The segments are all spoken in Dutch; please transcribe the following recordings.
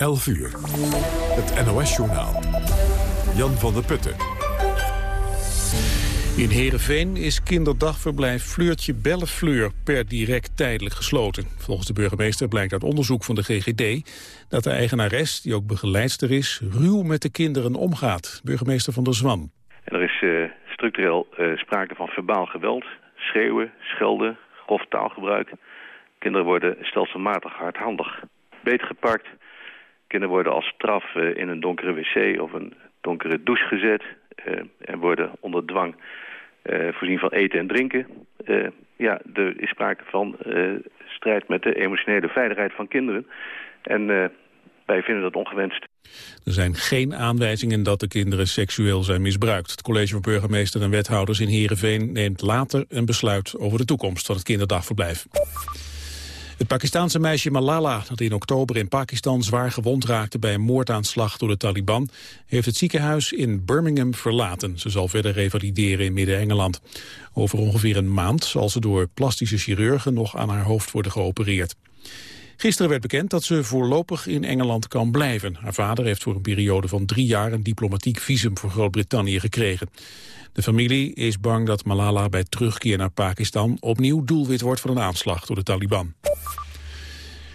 11 uur. Het NOS-journaal. Jan van der Putten. In Heerenveen is kinderdagverblijf Fleurtje Bellefleur per direct tijdelijk gesloten. Volgens de burgemeester blijkt uit onderzoek van de GGD dat de eigenares, die ook begeleidster is, ruw met de kinderen omgaat. Burgemeester van der Zwan. En er is uh, structureel uh, sprake van verbaal geweld, schreeuwen, schelden, grof taalgebruik. Kinderen worden stelselmatig hardhandig beetgepakt. Kinderen worden als straf uh, in een donkere wc of een donkere douche gezet en worden onder dwang uh, voorzien van eten en drinken. Ja, er is sprake van strijd met de emotionele veiligheid van kinderen. En wij vinden dat ongewenst. Er zijn geen aanwijzingen dat de kinderen seksueel zijn misbruikt. Het college van burgemeester en wethouders in Heerenveen neemt later een besluit over de toekomst van het kinderdagverblijf. Het Pakistanse meisje Malala, dat in oktober in Pakistan zwaar gewond raakte bij een moordaanslag door de Taliban, heeft het ziekenhuis in Birmingham verlaten. Ze zal verder revalideren in Midden-Engeland. Over ongeveer een maand zal ze door plastische chirurgen nog aan haar hoofd worden geopereerd. Gisteren werd bekend dat ze voorlopig in Engeland kan blijven. Haar vader heeft voor een periode van drie jaar een diplomatiek visum voor Groot-Brittannië gekregen. De familie is bang dat Malala bij terugkeer naar Pakistan opnieuw doelwit wordt van een aanslag door de Taliban.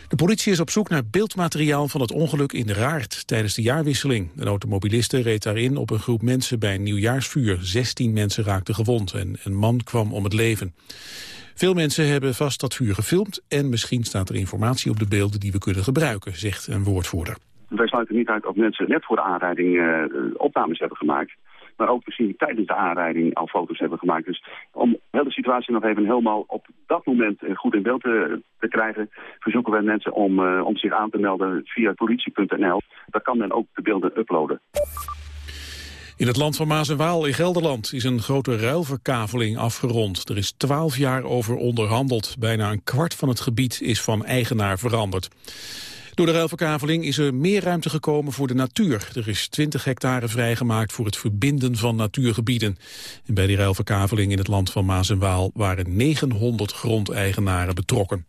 De politie is op zoek naar beeldmateriaal van het ongeluk in de Raart tijdens de jaarwisseling. Een automobiliste reed daarin op een groep mensen bij een nieuwjaarsvuur. 16 mensen raakten gewond en een man kwam om het leven. Veel mensen hebben vast dat vuur gefilmd en misschien staat er informatie op de beelden die we kunnen gebruiken, zegt een woordvoerder. Wij sluiten niet uit dat mensen net voor de aanrijding uh, opnames hebben gemaakt maar ook misschien tijdens de aanrijding al foto's hebben gemaakt. Dus om de situatie nog even helemaal op dat moment eh, goed in beeld te, te krijgen, verzoeken wij mensen om, uh, om zich aan te melden via politie.nl. Daar kan men ook de beelden uploaden. In het land van Maas en Waal in Gelderland is een grote ruilverkaveling afgerond. Er is twaalf jaar over onderhandeld. Bijna een kwart van het gebied is van eigenaar veranderd. Door de ruilverkaveling is er meer ruimte gekomen voor de natuur. Er is 20 hectare vrijgemaakt voor het verbinden van natuurgebieden. En bij die ruilverkaveling in het land van Maas en Waal waren 900 grondeigenaren betrokken.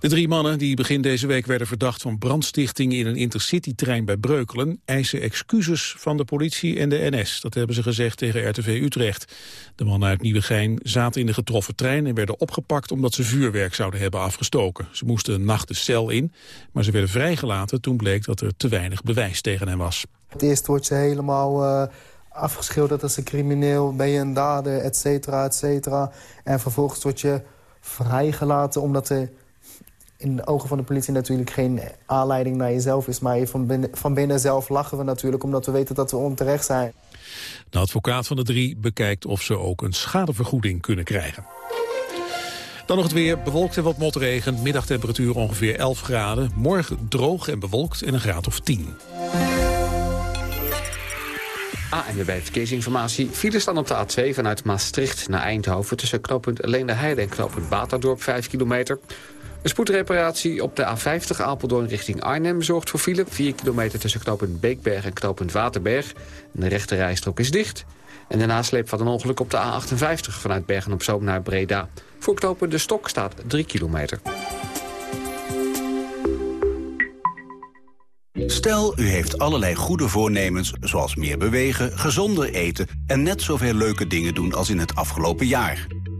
De drie mannen die begin deze week werden verdacht van brandstichting in een intercity-trein bij Breukelen eisen excuses van de politie en de NS. Dat hebben ze gezegd tegen RTV Utrecht. De mannen uit Nieuwegein zaten in de getroffen trein en werden opgepakt omdat ze vuurwerk zouden hebben afgestoken. Ze moesten een nacht de cel in, maar ze werden vrijgelaten toen bleek dat er te weinig bewijs tegen hen was. Het eerst wordt ze helemaal... Uh afgeschilderd als een crimineel, ben je een dader, et cetera, et cetera. En vervolgens word je vrijgelaten omdat er in de ogen van de politie natuurlijk geen aanleiding naar jezelf is. Maar van binnen, van binnen zelf lachen we natuurlijk, omdat we weten dat we onterecht zijn. De advocaat van de drie bekijkt of ze ook een schadevergoeding kunnen krijgen. Dan nog het weer, bewolkt en wat motregen. Middagtemperatuur ongeveer 11 graden. Morgen droog en bewolkt en een graad of 10. Ah, en weer bij verkeersinformatie. Files staan op de A2 vanuit Maastricht naar Eindhoven... tussen knooppunt Leende Heide en knooppunt Baterdorp 5 kilometer. Een spoedreparatie op de A50 Apeldoorn richting Arnhem zorgt voor file. 4 kilometer tussen knooppunt Beekberg en knooppunt Waterberg. De rechte rijstrook is dicht. En de nasleep van een ongeluk op de A58 vanuit Bergen op Zoom naar Breda. Voor knooppunt De Stok staat 3 kilometer. Stel, u heeft allerlei goede voornemens, zoals meer bewegen, gezonder eten... en net zoveel leuke dingen doen als in het afgelopen jaar...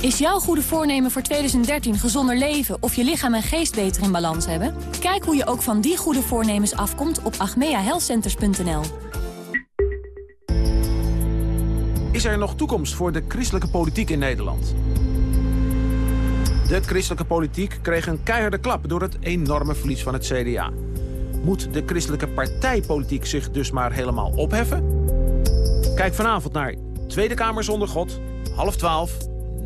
Is jouw goede voornemen voor 2013 gezonder leven of je lichaam en geest beter in balans hebben? Kijk hoe je ook van die goede voornemens afkomt op agmeahealthcenters.nl. Is er nog toekomst voor de christelijke politiek in Nederland? De christelijke politiek kreeg een keiharde klap door het enorme verlies van het CDA. Moet de christelijke partijpolitiek zich dus maar helemaal opheffen? Kijk vanavond naar Tweede Kamer zonder God, half twaalf,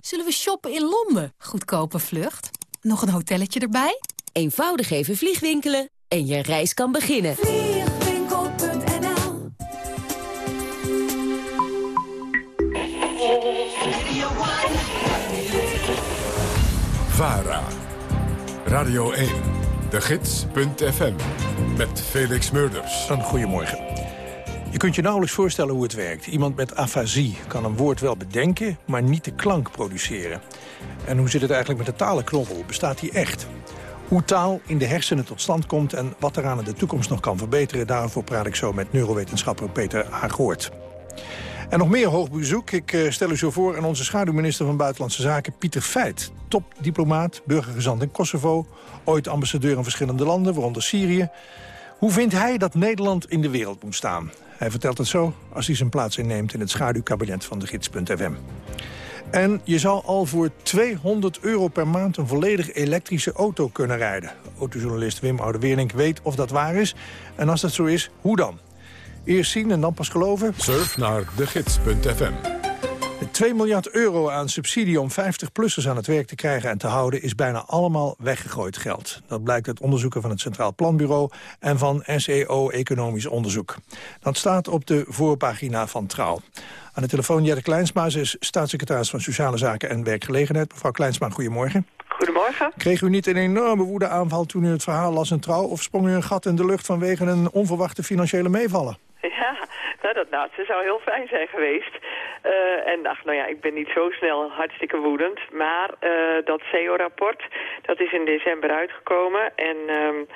Zullen we shoppen in Londen? Goedkope vlucht. Nog een hotelletje erbij? Eenvoudig even vliegwinkelen en je reis kan beginnen. Vliegwinkel.nl VARA. Radio 1. De Gids.fm. Met Felix Murders. Een goedemorgen. Je kunt je nauwelijks voorstellen hoe het werkt. Iemand met afasie kan een woord wel bedenken, maar niet de klank produceren. En hoe zit het eigenlijk met de talenknobbel? Bestaat die echt? Hoe taal in de hersenen tot stand komt en wat eraan in de toekomst nog kan verbeteren... daarvoor praat ik zo met neurowetenschapper Peter Hagoort. En nog meer hoog bezoek. Ik eh, stel u zo voor aan onze schaduwminister van Buitenlandse Zaken, Pieter Feit. Topdiplomaat, burgergezant in Kosovo, ooit ambassadeur in verschillende landen, waaronder Syrië. Hoe vindt hij dat Nederland in de wereld moet staan? Hij vertelt het zo als hij zijn plaats inneemt in het schaduwkabinet van de gids.fm. En je zal al voor 200 euro per maand een volledig elektrische auto kunnen rijden. Autojournalist Wim Oudeweerlink weet of dat waar is. En als dat zo is, hoe dan? Eerst zien en dan pas geloven? Surf naar degids.fm. De 2 miljard euro aan subsidie om 50-plussers aan het werk te krijgen en te houden... is bijna allemaal weggegooid geld. Dat blijkt uit onderzoeken van het Centraal Planbureau... en van SEO Economisch Onderzoek. Dat staat op de voorpagina van Trouw. Aan de telefoon Jette Kleinsma, ze is staatssecretaris van Sociale Zaken en Werkgelegenheid. Mevrouw Kleinsma, goedemorgen. Goedemorgen. Kreeg u niet een enorme woedeaanval toen u het verhaal las in Trouw... of sprong u een gat in de lucht vanwege een onverwachte financiële meevallen? Ja, nou, dat laatste zou heel fijn zijn geweest. Uh, en ach, nou ja, ik ben niet zo snel hartstikke woedend. Maar uh, dat CEO-rapport, dat is in december uitgekomen. En... Um,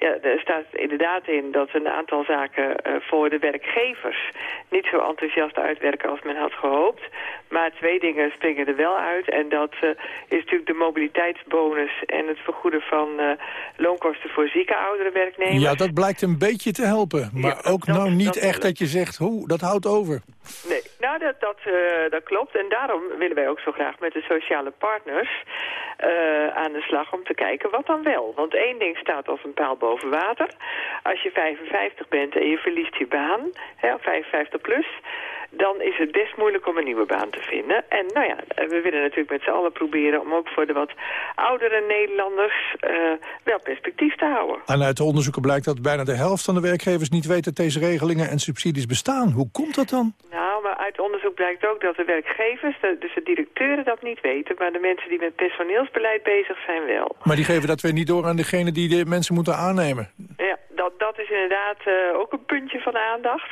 ja, er staat inderdaad in dat een aantal zaken uh, voor de werkgevers niet zo enthousiast uitwerken als men had gehoopt. Maar twee dingen springen er wel uit. En dat uh, is natuurlijk de mobiliteitsbonus en het vergoeden van uh, loonkosten voor zieke oudere werknemers. Ja, dat blijkt een beetje te helpen. Maar ja, ook nou niet dat echt dat je zegt, hoe, dat houdt over. Nee, nou dat, dat, dat klopt. En daarom willen wij ook zo graag met de sociale partners aan de slag om te kijken wat dan wel. Want één ding staat als een paal boven water. Als je 55 bent en je verliest je baan, hè, 55 plus, dan is het best moeilijk om een nieuwe baan te vinden. En nou ja, we willen natuurlijk met z'n allen proberen om ook voor de wat oudere Nederlanders uh, wel perspectief te houden. En uit de onderzoeken blijkt dat bijna de helft van de werkgevers niet weet dat deze regelingen en subsidies bestaan. Hoe komt dat dan? Nou, maar uit onderzoek blijkt ook dat de werkgevers, dus de directeuren dat niet weten, maar de mensen die met personeelsbeleid bezig zijn wel. Maar die geven dat weer niet door aan degene die de mensen moeten aannemen. Ja, dat, dat is inderdaad uh, ook een puntje van aandacht.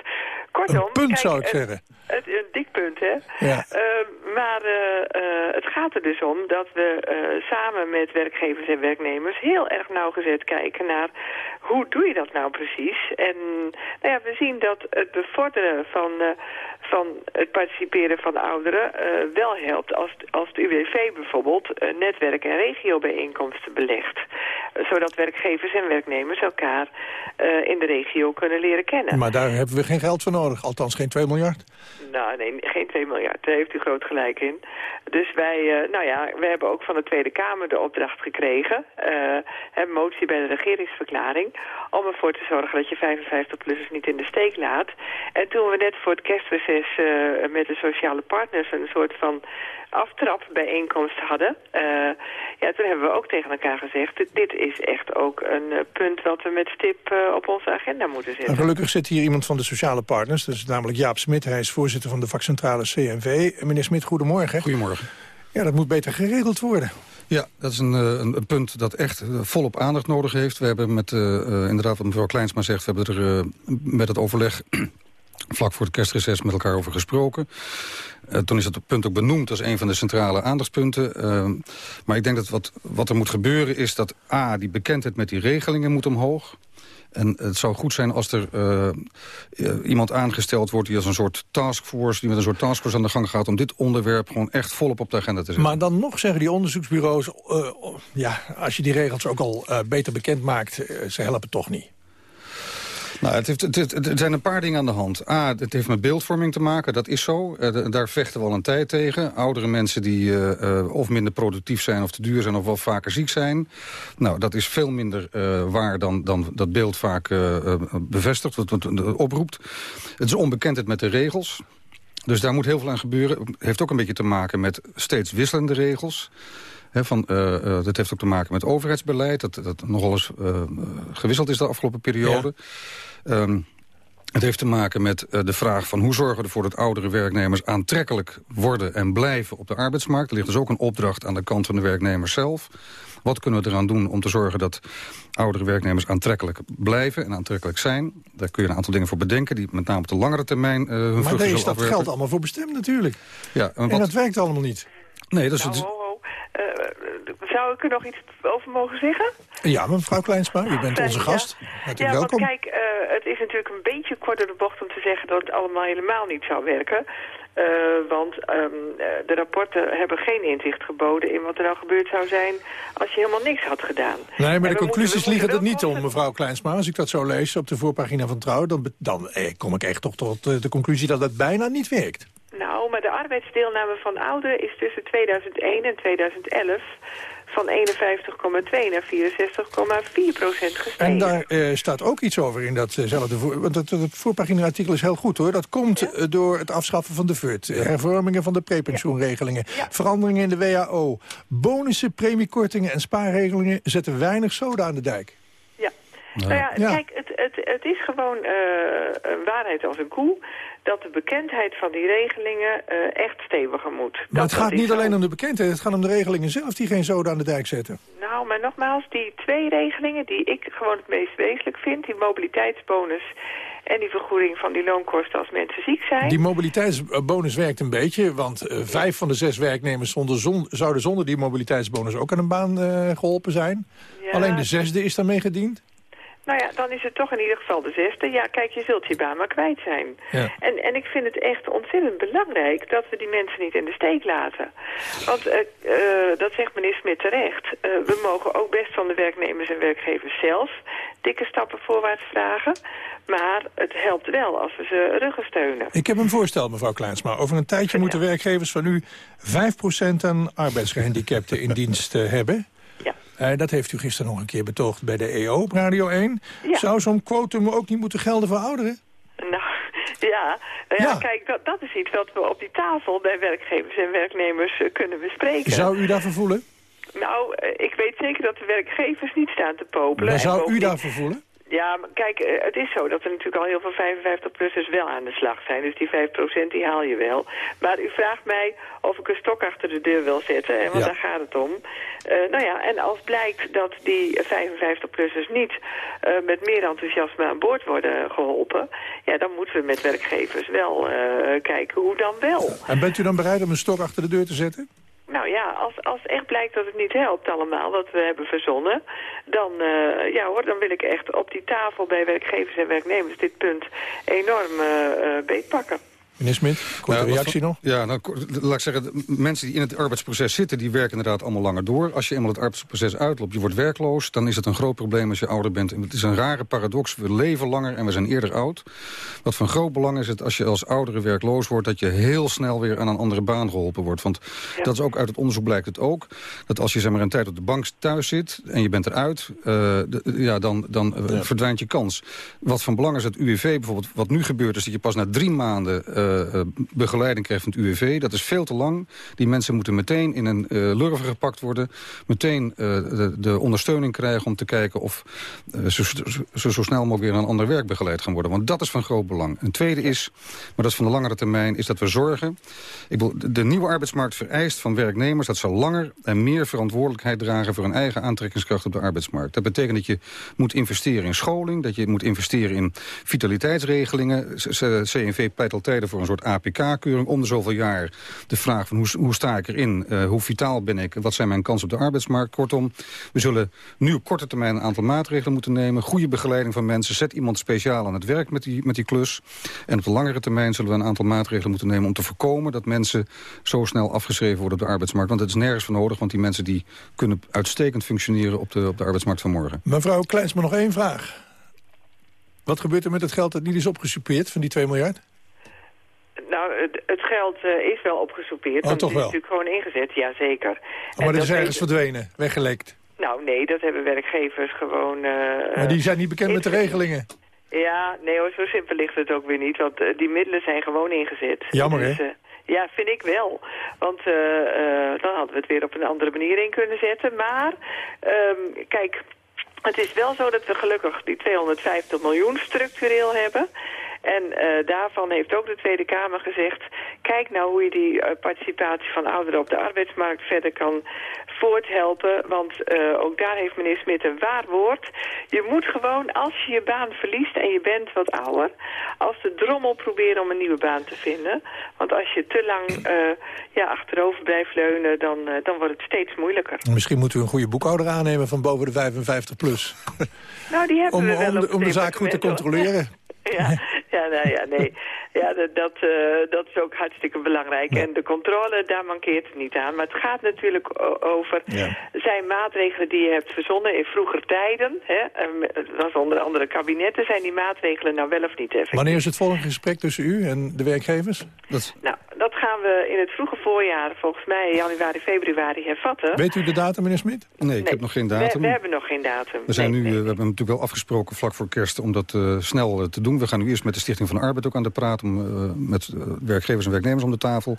Kortom, een punt kijk, zou ik zeggen. Het, een dik punt, hè? Ja. Uh, maar uh, het gaat er dus om dat we samen met werkgevers en werknemers heel erg nauwgezet kijken naar hoe doe je dat nou precies. En nou ja, we zien dat het bevorderen van, van het participeren van ouderen wel helpt als, als het UWV bijvoorbeeld netwerk- en regiobijeenkomsten belegt. zodat werkgevers en werknemers elkaar in de regio kunnen leren kennen. Maar daar hebben we geen geld voor nodig, althans geen 2 miljard. Nou, nee, geen 2 miljard. Daar heeft u groot gelijk in. Dus wij, uh, nou ja, we hebben ook van de Tweede Kamer de opdracht gekregen, een motie bij de regeringsverklaring, om ervoor te zorgen dat je 55-plussers niet in de steek laat. En toen we net voor het kerstreces uh, met de sociale partners een soort van aftrapbijeenkomst hadden, ja, toen hebben we ook tegen elkaar gezegd, dit is echt ook een uh, punt wat we met stip uh, op onze agenda moeten zetten. En gelukkig zit hier iemand van de sociale partners, dat is namelijk Jaap Smit. Hij is voorzitter van de vakcentrale CNV. Meneer Smit, goedemorgen. Goedemorgen. Ja, dat moet beter geregeld worden. Ja, dat is een, een, een, punt dat echt volop aandacht nodig heeft. We hebben met, uh, inderdaad wat mevrouw Kleinsma zegt... we hebben er uh, met het overleg vlak voor het kerstreces met elkaar over gesproken. Uh, toen is dat punt ook benoemd als een van de centrale aandachtspunten. Uh, maar ik denk dat wat, wat er moet gebeuren is dat A, die bekendheid met die regelingen moet omhoog. En het zou goed zijn als er uh, iemand aangesteld wordt... die als een soort taskforce, die met een soort taskforce aan de gang gaat... om dit onderwerp gewoon echt volop op de agenda te zetten. Maar dan nog zeggen die onderzoeksbureaus... Ja, als je die regels ook al beter bekend maakt, ze helpen toch niet. Nou, het heeft, er zijn een paar dingen aan de hand. A, het heeft met beeldvorming te maken, dat is zo. Uh, daar vechten we al een tijd tegen. Oudere mensen die uh, uh, of minder productief zijn of te duur zijn... of wel vaker ziek zijn. Nou, dat is veel minder waar dan, dan dat beeld vaak bevestigt, wat, wat, oproept. Het is onbekendheid met de regels. Dus daar moet heel veel aan gebeuren. Het heeft ook een beetje te maken met steeds wisselende regels. He, van, dat heeft ook te maken met overheidsbeleid... dat, dat nogal eens gewisseld is de afgelopen periode. Um, het heeft te maken met uh, de vraag van hoe zorgen we ervoor dat oudere werknemers aantrekkelijk worden en blijven op de arbeidsmarkt. Er ligt dus ook een opdracht aan de kant van de werknemers zelf. Wat kunnen we eraan doen om te zorgen dat oudere werknemers aantrekkelijk blijven en aantrekkelijk zijn? Daar kun je een aantal dingen voor bedenken die met name op de langere termijn uh, hun Maar daar is dat geld allemaal voor bestemd natuurlijk. Ja, en, wat... en dat werkt allemaal niet. Nee, dat is... Nou, het... Uh, zou ik er nog iets over mogen zeggen? Ja, mevrouw Kleinsma, u bent onze gast. ja, welkom. Want kijk, uh, het is natuurlijk een beetje kort door de bocht om te zeggen dat het allemaal helemaal niet zou werken. Uh, want um, de rapporten hebben geen inzicht geboden in wat er nou gebeurd zou zijn als je helemaal niks had gedaan. Nee, maar de conclusies liggen er niet om, mevrouw Kleinsma. Als ik dat zo lees op de voorpagina van Trouw, dan, dan eh, kom ik echt toch tot de conclusie dat het bijna niet werkt. Nou, maar de arbeidsdeelname van ouderen is tussen 2001 en 2011 van 51,2 naar 64,4 procent gestegen. En daar uh, staat ook iets over in datzelfde voor... Want het, het voorpagina-artikel is heel goed, hoor. Dat komt ja? door het afschaffen van de VUT. Hervormingen van de prepensioenregelingen. Ja. Veranderingen in de WHO. Bonussen, premiekortingen en spaarregelingen... zetten weinig soda aan de dijk. Ja. Nou ja, kijk, het, het, het is gewoon uh, een waarheid als een koe dat de bekendheid van die regelingen uh, echt steviger moet. Maar dat, het gaat niet alleen om de bekendheid, het gaat om de regelingen zelf die geen zoden aan de dijk zetten. Nou, maar nogmaals, die twee regelingen die ik gewoon het meest wezenlijk vind, die mobiliteitsbonus en die vergoeding van die loonkosten als mensen ziek zijn. Die mobiliteitsbonus werkt een beetje, want uh, vijf van de zes werknemers zonder zon, zouden zonder die mobiliteitsbonus ook aan een baan uh, geholpen zijn. Ja. Alleen de zesde is daarmee gediend. Nou ja, dan is het toch in ieder geval de zesde. Ja, kijk, je zult je baan maar kwijt zijn. Ja. En, en ik vind het echt ontzettend belangrijk dat we die mensen niet in de steek laten. Want uh, uh, dat zegt meneer Smit terecht. Uh, we mogen ook best van de werknemers en werkgevers zelf dikke stappen voorwaarts vragen. Maar het helpt wel als we ze ruggen steunen. Ik heb een voorstel, mevrouw Kleinsma. Over een tijdje ja. moeten werkgevers van u 5% aan arbeidsgehandicapten in dienst hebben. Uh, dat heeft u gisteren nog een keer betoogd bij de EO op Radio 1. Ja. Zou zo'n quotum ook niet moeten gelden voor ouderen? Nou, ja. Nou ja, ja. kijk, dat, dat is iets wat we op die tafel bij werkgevers en werknemers uh, kunnen bespreken. Zou u daarvoor voelen? Nou, uh, ik weet zeker dat de werkgevers niet staan te popelen. Maar zou u daarvoor voelen? Ja, maar kijk, het is zo dat er natuurlijk al heel veel 55-plussers wel aan de slag zijn. Dus die 5% die haal je wel. Maar u vraagt mij of ik een stok achter de deur wil zetten. En want ja. daar gaat het om. Uh, nou ja, en als blijkt dat die 55-plussers niet uh, met meer enthousiasme aan boord worden geholpen... ja, dan moeten we met werkgevers wel uh, kijken hoe dan wel. En bent u dan bereid om een stok achter de deur te zetten? Nou ja, als, als echt blijkt dat het niet helpt allemaal, wat we hebben verzonnen... dan, uh, ja, hoor, dan wil ik echt op die tafel bij werkgevers en werknemers dit punt enorm uh, beetpakken. Meneer Smit, korte nou, reactie nog? Ja, nou, laat ik zeggen, mensen die in het arbeidsproces zitten... die werken inderdaad allemaal langer door. Als je eenmaal het arbeidsproces uitloopt, je wordt werkloos... dan is het een groot probleem als je ouder bent. En het is een rare paradox. We leven langer en we zijn eerder oud. Wat van groot belang is het als je als oudere werkloos wordt... dat je heel snel weer aan een andere baan geholpen wordt. Want ja. dat is ook uit het onderzoek blijkt het ook... dat als je zeg maar, een tijd op de bank thuis zit en je bent eruit... Uh, de, ja, dan, dan uh, ja. verdwijnt je kans. Wat van belang is het UWV bijvoorbeeld... wat nu gebeurt is dat je pas na drie maanden... Uh, begeleiding krijgt van het UWV. Dat is veel te lang. Die mensen moeten meteen in een uh, lurven gepakt worden. Meteen de, de, ondersteuning krijgen om te kijken of ze zo, zo, snel mogelijk weer een ander werk begeleid gaan worden. Want dat is van groot belang. Een tweede is, maar dat is van de langere termijn, is dat we zorgen... Ik de, de nieuwe arbeidsmarkt vereist van werknemers dat ze langer en meer verantwoordelijkheid dragen voor hun eigen aantrekkingskracht op de arbeidsmarkt. Dat betekent dat je moet investeren in scholing, dat je moet investeren in vitaliteitsregelingen. CNV pleit al tijden voor een soort APK-keuring. Om de zoveel jaar de vraag van hoe, hoe sta ik erin? Uh, hoe vitaal ben ik? Wat zijn mijn kansen op de arbeidsmarkt? Kortom, we zullen nu op korte termijn een aantal maatregelen moeten nemen. Goede begeleiding van mensen. Zet iemand speciaal aan het werk met die, met die klus. En op de langere termijn zullen we een aantal maatregelen moeten nemen... om te voorkomen dat mensen zo snel afgeschreven worden op de arbeidsmarkt. Want het is nergens voor nodig, want die mensen die kunnen uitstekend functioneren op de, op de arbeidsmarkt van morgen. Mevrouw Kleinsma, nog één vraag. Wat gebeurt er met het geld dat niet is opgesoupeerd van die 2 miljard? Nou, het, het geld uh, is wel opgesoupeerd. Oh, toch het wel? is natuurlijk gewoon ingezet, ja zeker. Oh, maar dat is ergens verdwenen, weggelekt. Nou nee, dat hebben werkgevers gewoon... Uh, maar die zijn niet bekend met de regelingen. Ja, nee hoor, zo simpel ligt het ook weer niet. Want uh, die middelen zijn gewoon ingezet. Jammer, dus, hè? Ja, vind ik wel. Want dan hadden we het weer op een andere manier in kunnen zetten. Maar, um, kijk, het is wel zo dat we gelukkig die 250 miljoen structureel hebben. En uh, daarvan heeft ook de Tweede Kamer gezegd... kijk nou hoe je die uh, participatie van ouderen op de arbeidsmarkt verder kan voorthelpen. Want uh, ook daar heeft meneer Smit een waar woord. Je moet gewoon, als je je baan verliest en je bent wat ouder... als de drommel proberen om een nieuwe baan te vinden. Want als je te lang ja, achterover blijft leunen, dan, dan wordt het steeds moeilijker. Misschien moeten we een goede boekhouder aannemen van boven de 55 plus. Nou, die hebben om, we wel om, de, om de zaak goed te controleren. Ja, ja, nou ja, nee. Ja, dat, dat, uh, dat is ook hartstikke belangrijk. Ja. En de controle, daar mankeert het niet aan. Maar het gaat natuurlijk over... Ja. zijn maatregelen die je hebt verzonnen in vroeger tijden... Hè, dat was onder andere kabinetten... zijn die maatregelen nou wel of niet effectief? Wanneer is het volgende gesprek tussen u en de werkgevers? Dat... Nou, dat gaan we in het vroege voorjaar... volgens mij januari, februari hervatten. Weet u de datum, meneer Smit? Nee, ik nee. heb nog geen datum. We, we, hebben nog geen datum. We, zijn nee, nu, nee. we hebben natuurlijk wel afgesproken vlak voor kerst... om dat uh, snel uh, te doen. We gaan nu eerst met de Stichting van de Arbeid ook aan de praat... om uh, met werkgevers en werknemers om de tafel.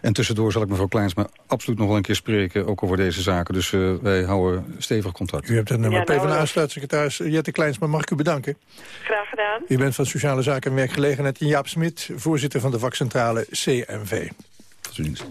En tussendoor zal ik mevrouw Kleinsma absoluut nog wel een keer spreken... ook over deze zaken. Dus uh, wij houden stevig contact. U hebt een nummer. Ja, nou, PvdA-staatssecretaris Jette Kleinsma, mag ik u bedanken? Graag gedaan. U bent van Sociale Zaken en Werkgelegenheid. En Jaap Smit, voorzitter van de vakcentrale CMV. Tot ziens.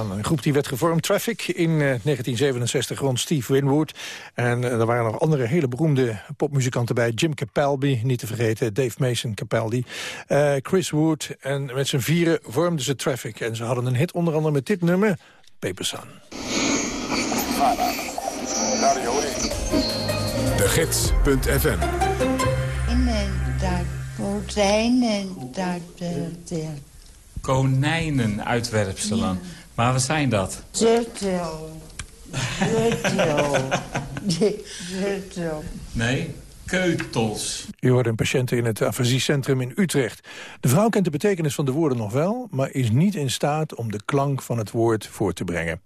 Een groep die werd gevormd, Traffic, in 1967 rond Steve Winwood. En uh, er waren nog andere hele beroemde popmuzikanten bij. Jim Capaldi, niet te vergeten, Dave Mason Capaldi, uh, Chris Wood. En met z'n vieren vormden ze Traffic. En ze hadden een hit onder andere met dit nummer, Paper Sun. De Gids.fm En daar daar... de konijnenuitwerpselen. Ja. Maar wat zijn dat? Turtle. Turtle. Turtle. Nee, keutels. U hoort een patiënt in het afasiecentrum in Utrecht. De vrouw kent de betekenis van de woorden nog wel... maar is niet in staat om de klank van het woord voor te brengen.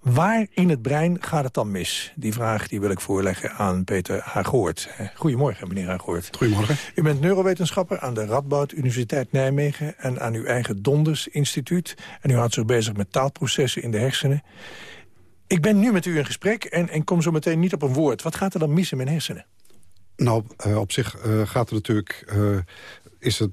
Waar in het brein gaat het dan mis? Die vraag die wil ik voorleggen aan Peter Hagoort. Goedemorgen, meneer Hagoort. Goedemorgen. U bent neurowetenschapper aan de Radboud Universiteit Nijmegen... en aan uw eigen Donders Instituut. En u houdt zich bezig met taalprocessen in de hersenen. Ik ben nu met u in gesprek en, en kom zo meteen niet op een woord. Wat gaat er dan mis in mijn hersenen? Nou, uh, op zich uh, gaat er natuurlijk... Uh, is het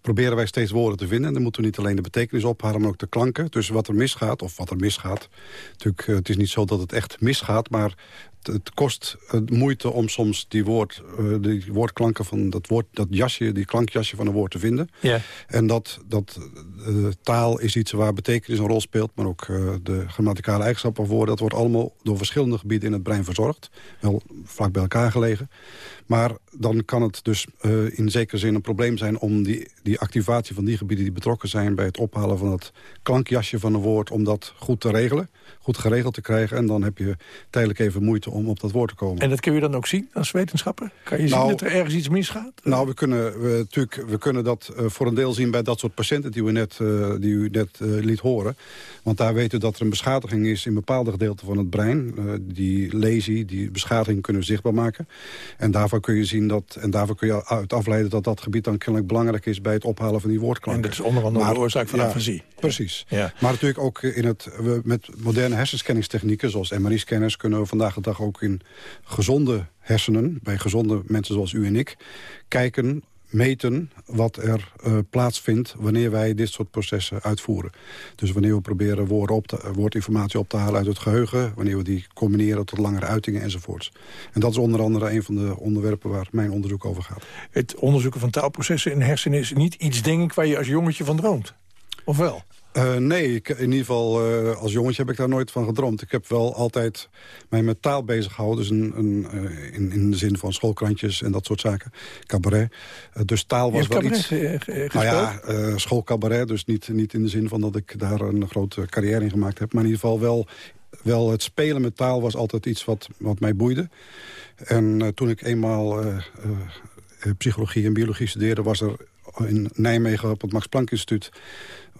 proberen wij steeds woorden te vinden. En dan moeten we niet alleen de betekenis ophalen, maar ook de klanken. Dus wat er misgaat, of wat er misgaat... Natuurlijk, het is niet zo dat het echt misgaat, maar het kost moeite om soms die, woord, uh, die woordklanken van dat, woord, dat jasje, die klankjasje van een woord te vinden. Ja. En dat, dat uh, taal is iets waar betekenis een rol speelt, maar ook uh, de grammaticale eigenschappen van woorden. Dat wordt allemaal door verschillende gebieden in het brein verzorgd. Wel vlak bij elkaar gelegen. Maar dan kan het dus uh, in zekere zin een probleem zijn... om die, die activatie van die gebieden die betrokken zijn... bij het ophalen van het klankjasje van een woord... om dat goed te regelen, goed geregeld te krijgen. En dan heb je tijdelijk even moeite om op dat woord te komen. En dat kun je dan ook zien als wetenschapper? Kan je nou, zien dat er ergens iets misgaat? Nou, we kunnen, we, natuurlijk, we kunnen dat uh, voor een deel zien bij dat soort patiënten... die u net, uh, die u net liet horen. Want daar weten we dat er een beschadiging is in bepaalde gedeelten van het brein. die lesie, die beschadiging kunnen we zichtbaar maken. En daarvan kun je zien dat, en daarvoor kun je uit afleiden dat dat gebied dan kennelijk belangrijk is bij het ophalen van die woordklanken. En dat is onder andere de oorzaak van ja, afasie. Precies. Ja. Maar natuurlijk ook in het, we, met moderne hersenscanningstechnieken zoals MRI-scanners kunnen we vandaag de dag ook in gezonde hersenen, bij gezonde mensen zoals u en ik, kijken meten wat er uh, plaatsvindt wanneer wij dit soort processen uitvoeren. Dus wanneer we proberen woorden op te, woordinformatie op te halen uit het geheugen... wanneer we die combineren tot langere uitingen enzovoorts. En dat is onder andere een van de onderwerpen waar mijn onderzoek over gaat. Het onderzoeken van taalprocessen in hersenen is niet iets, denk ik, waar je als jongetje van droomt. Of wel? Uh, nee, ik, in ieder geval uh, als jongetje heb ik daar nooit van gedroomd. Ik heb wel altijd mij met taal bezig gehouden. Dus een, een, uh, in, in de zin van schoolkrantjes en dat soort zaken. Cabaret. dus taal was wel iets... nou ja, schoolcabaret. Dus niet, niet in de zin van dat ik daar een grote carrière in gemaakt heb. Maar in ieder geval wel, wel het spelen met taal was altijd iets wat, wat mij boeide. En toen ik eenmaal psychologie en biologie studeerde... was er in Nijmegen op het Max Planck Instituut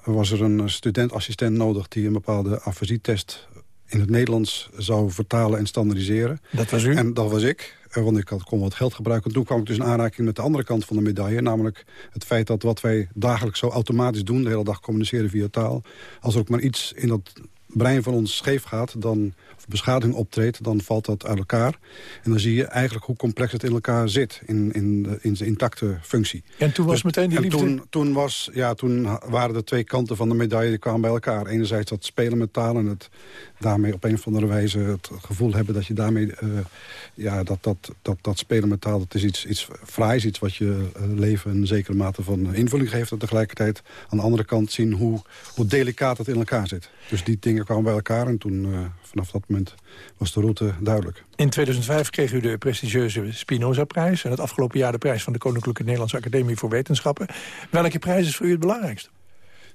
was er een studentassistent nodig... die een bepaalde afasietest in het Nederlands zou vertalen en standaardiseren. Dat was u? En dat was ik, want ik kon wat geld gebruiken. En toen kwam ik dus in aanraking met de andere kant van de medaille. Namelijk het feit dat wat wij dagelijks zo automatisch doen... de hele dag communiceren via taal... als er ook maar iets in dat brein van ons scheef gaat... dan beschadiging optreedt, dan valt dat uit elkaar. En dan zie je eigenlijk hoe complex het in elkaar zit... in, in, in zijn intacte functie. En toen was dus, meteen die liefde... Toen, toen, was, ja, toen waren de twee kanten van de medaille die kwamen bij elkaar. Enerzijds dat spelen met taal en het daarmee op een of andere wijze... het gevoel hebben dat je daarmee... Uh, ja, dat, dat, dat, dat spelen met taal, dat is iets, iets fraais. Iets wat je uh, leven een zekere mate van invulling geeft. En tegelijkertijd aan de andere kant zien hoe, hoe delicaat het in elkaar zit. Dus die dingen kwamen bij elkaar en toen... Uh, vanaf dat moment was de route duidelijk. In 2005 kreeg u de prestigieuze Spinoza-prijs... en het afgelopen jaar de prijs van de Koninklijke Nederlandse Academie voor Wetenschappen. Welke prijs is voor u het belangrijkste?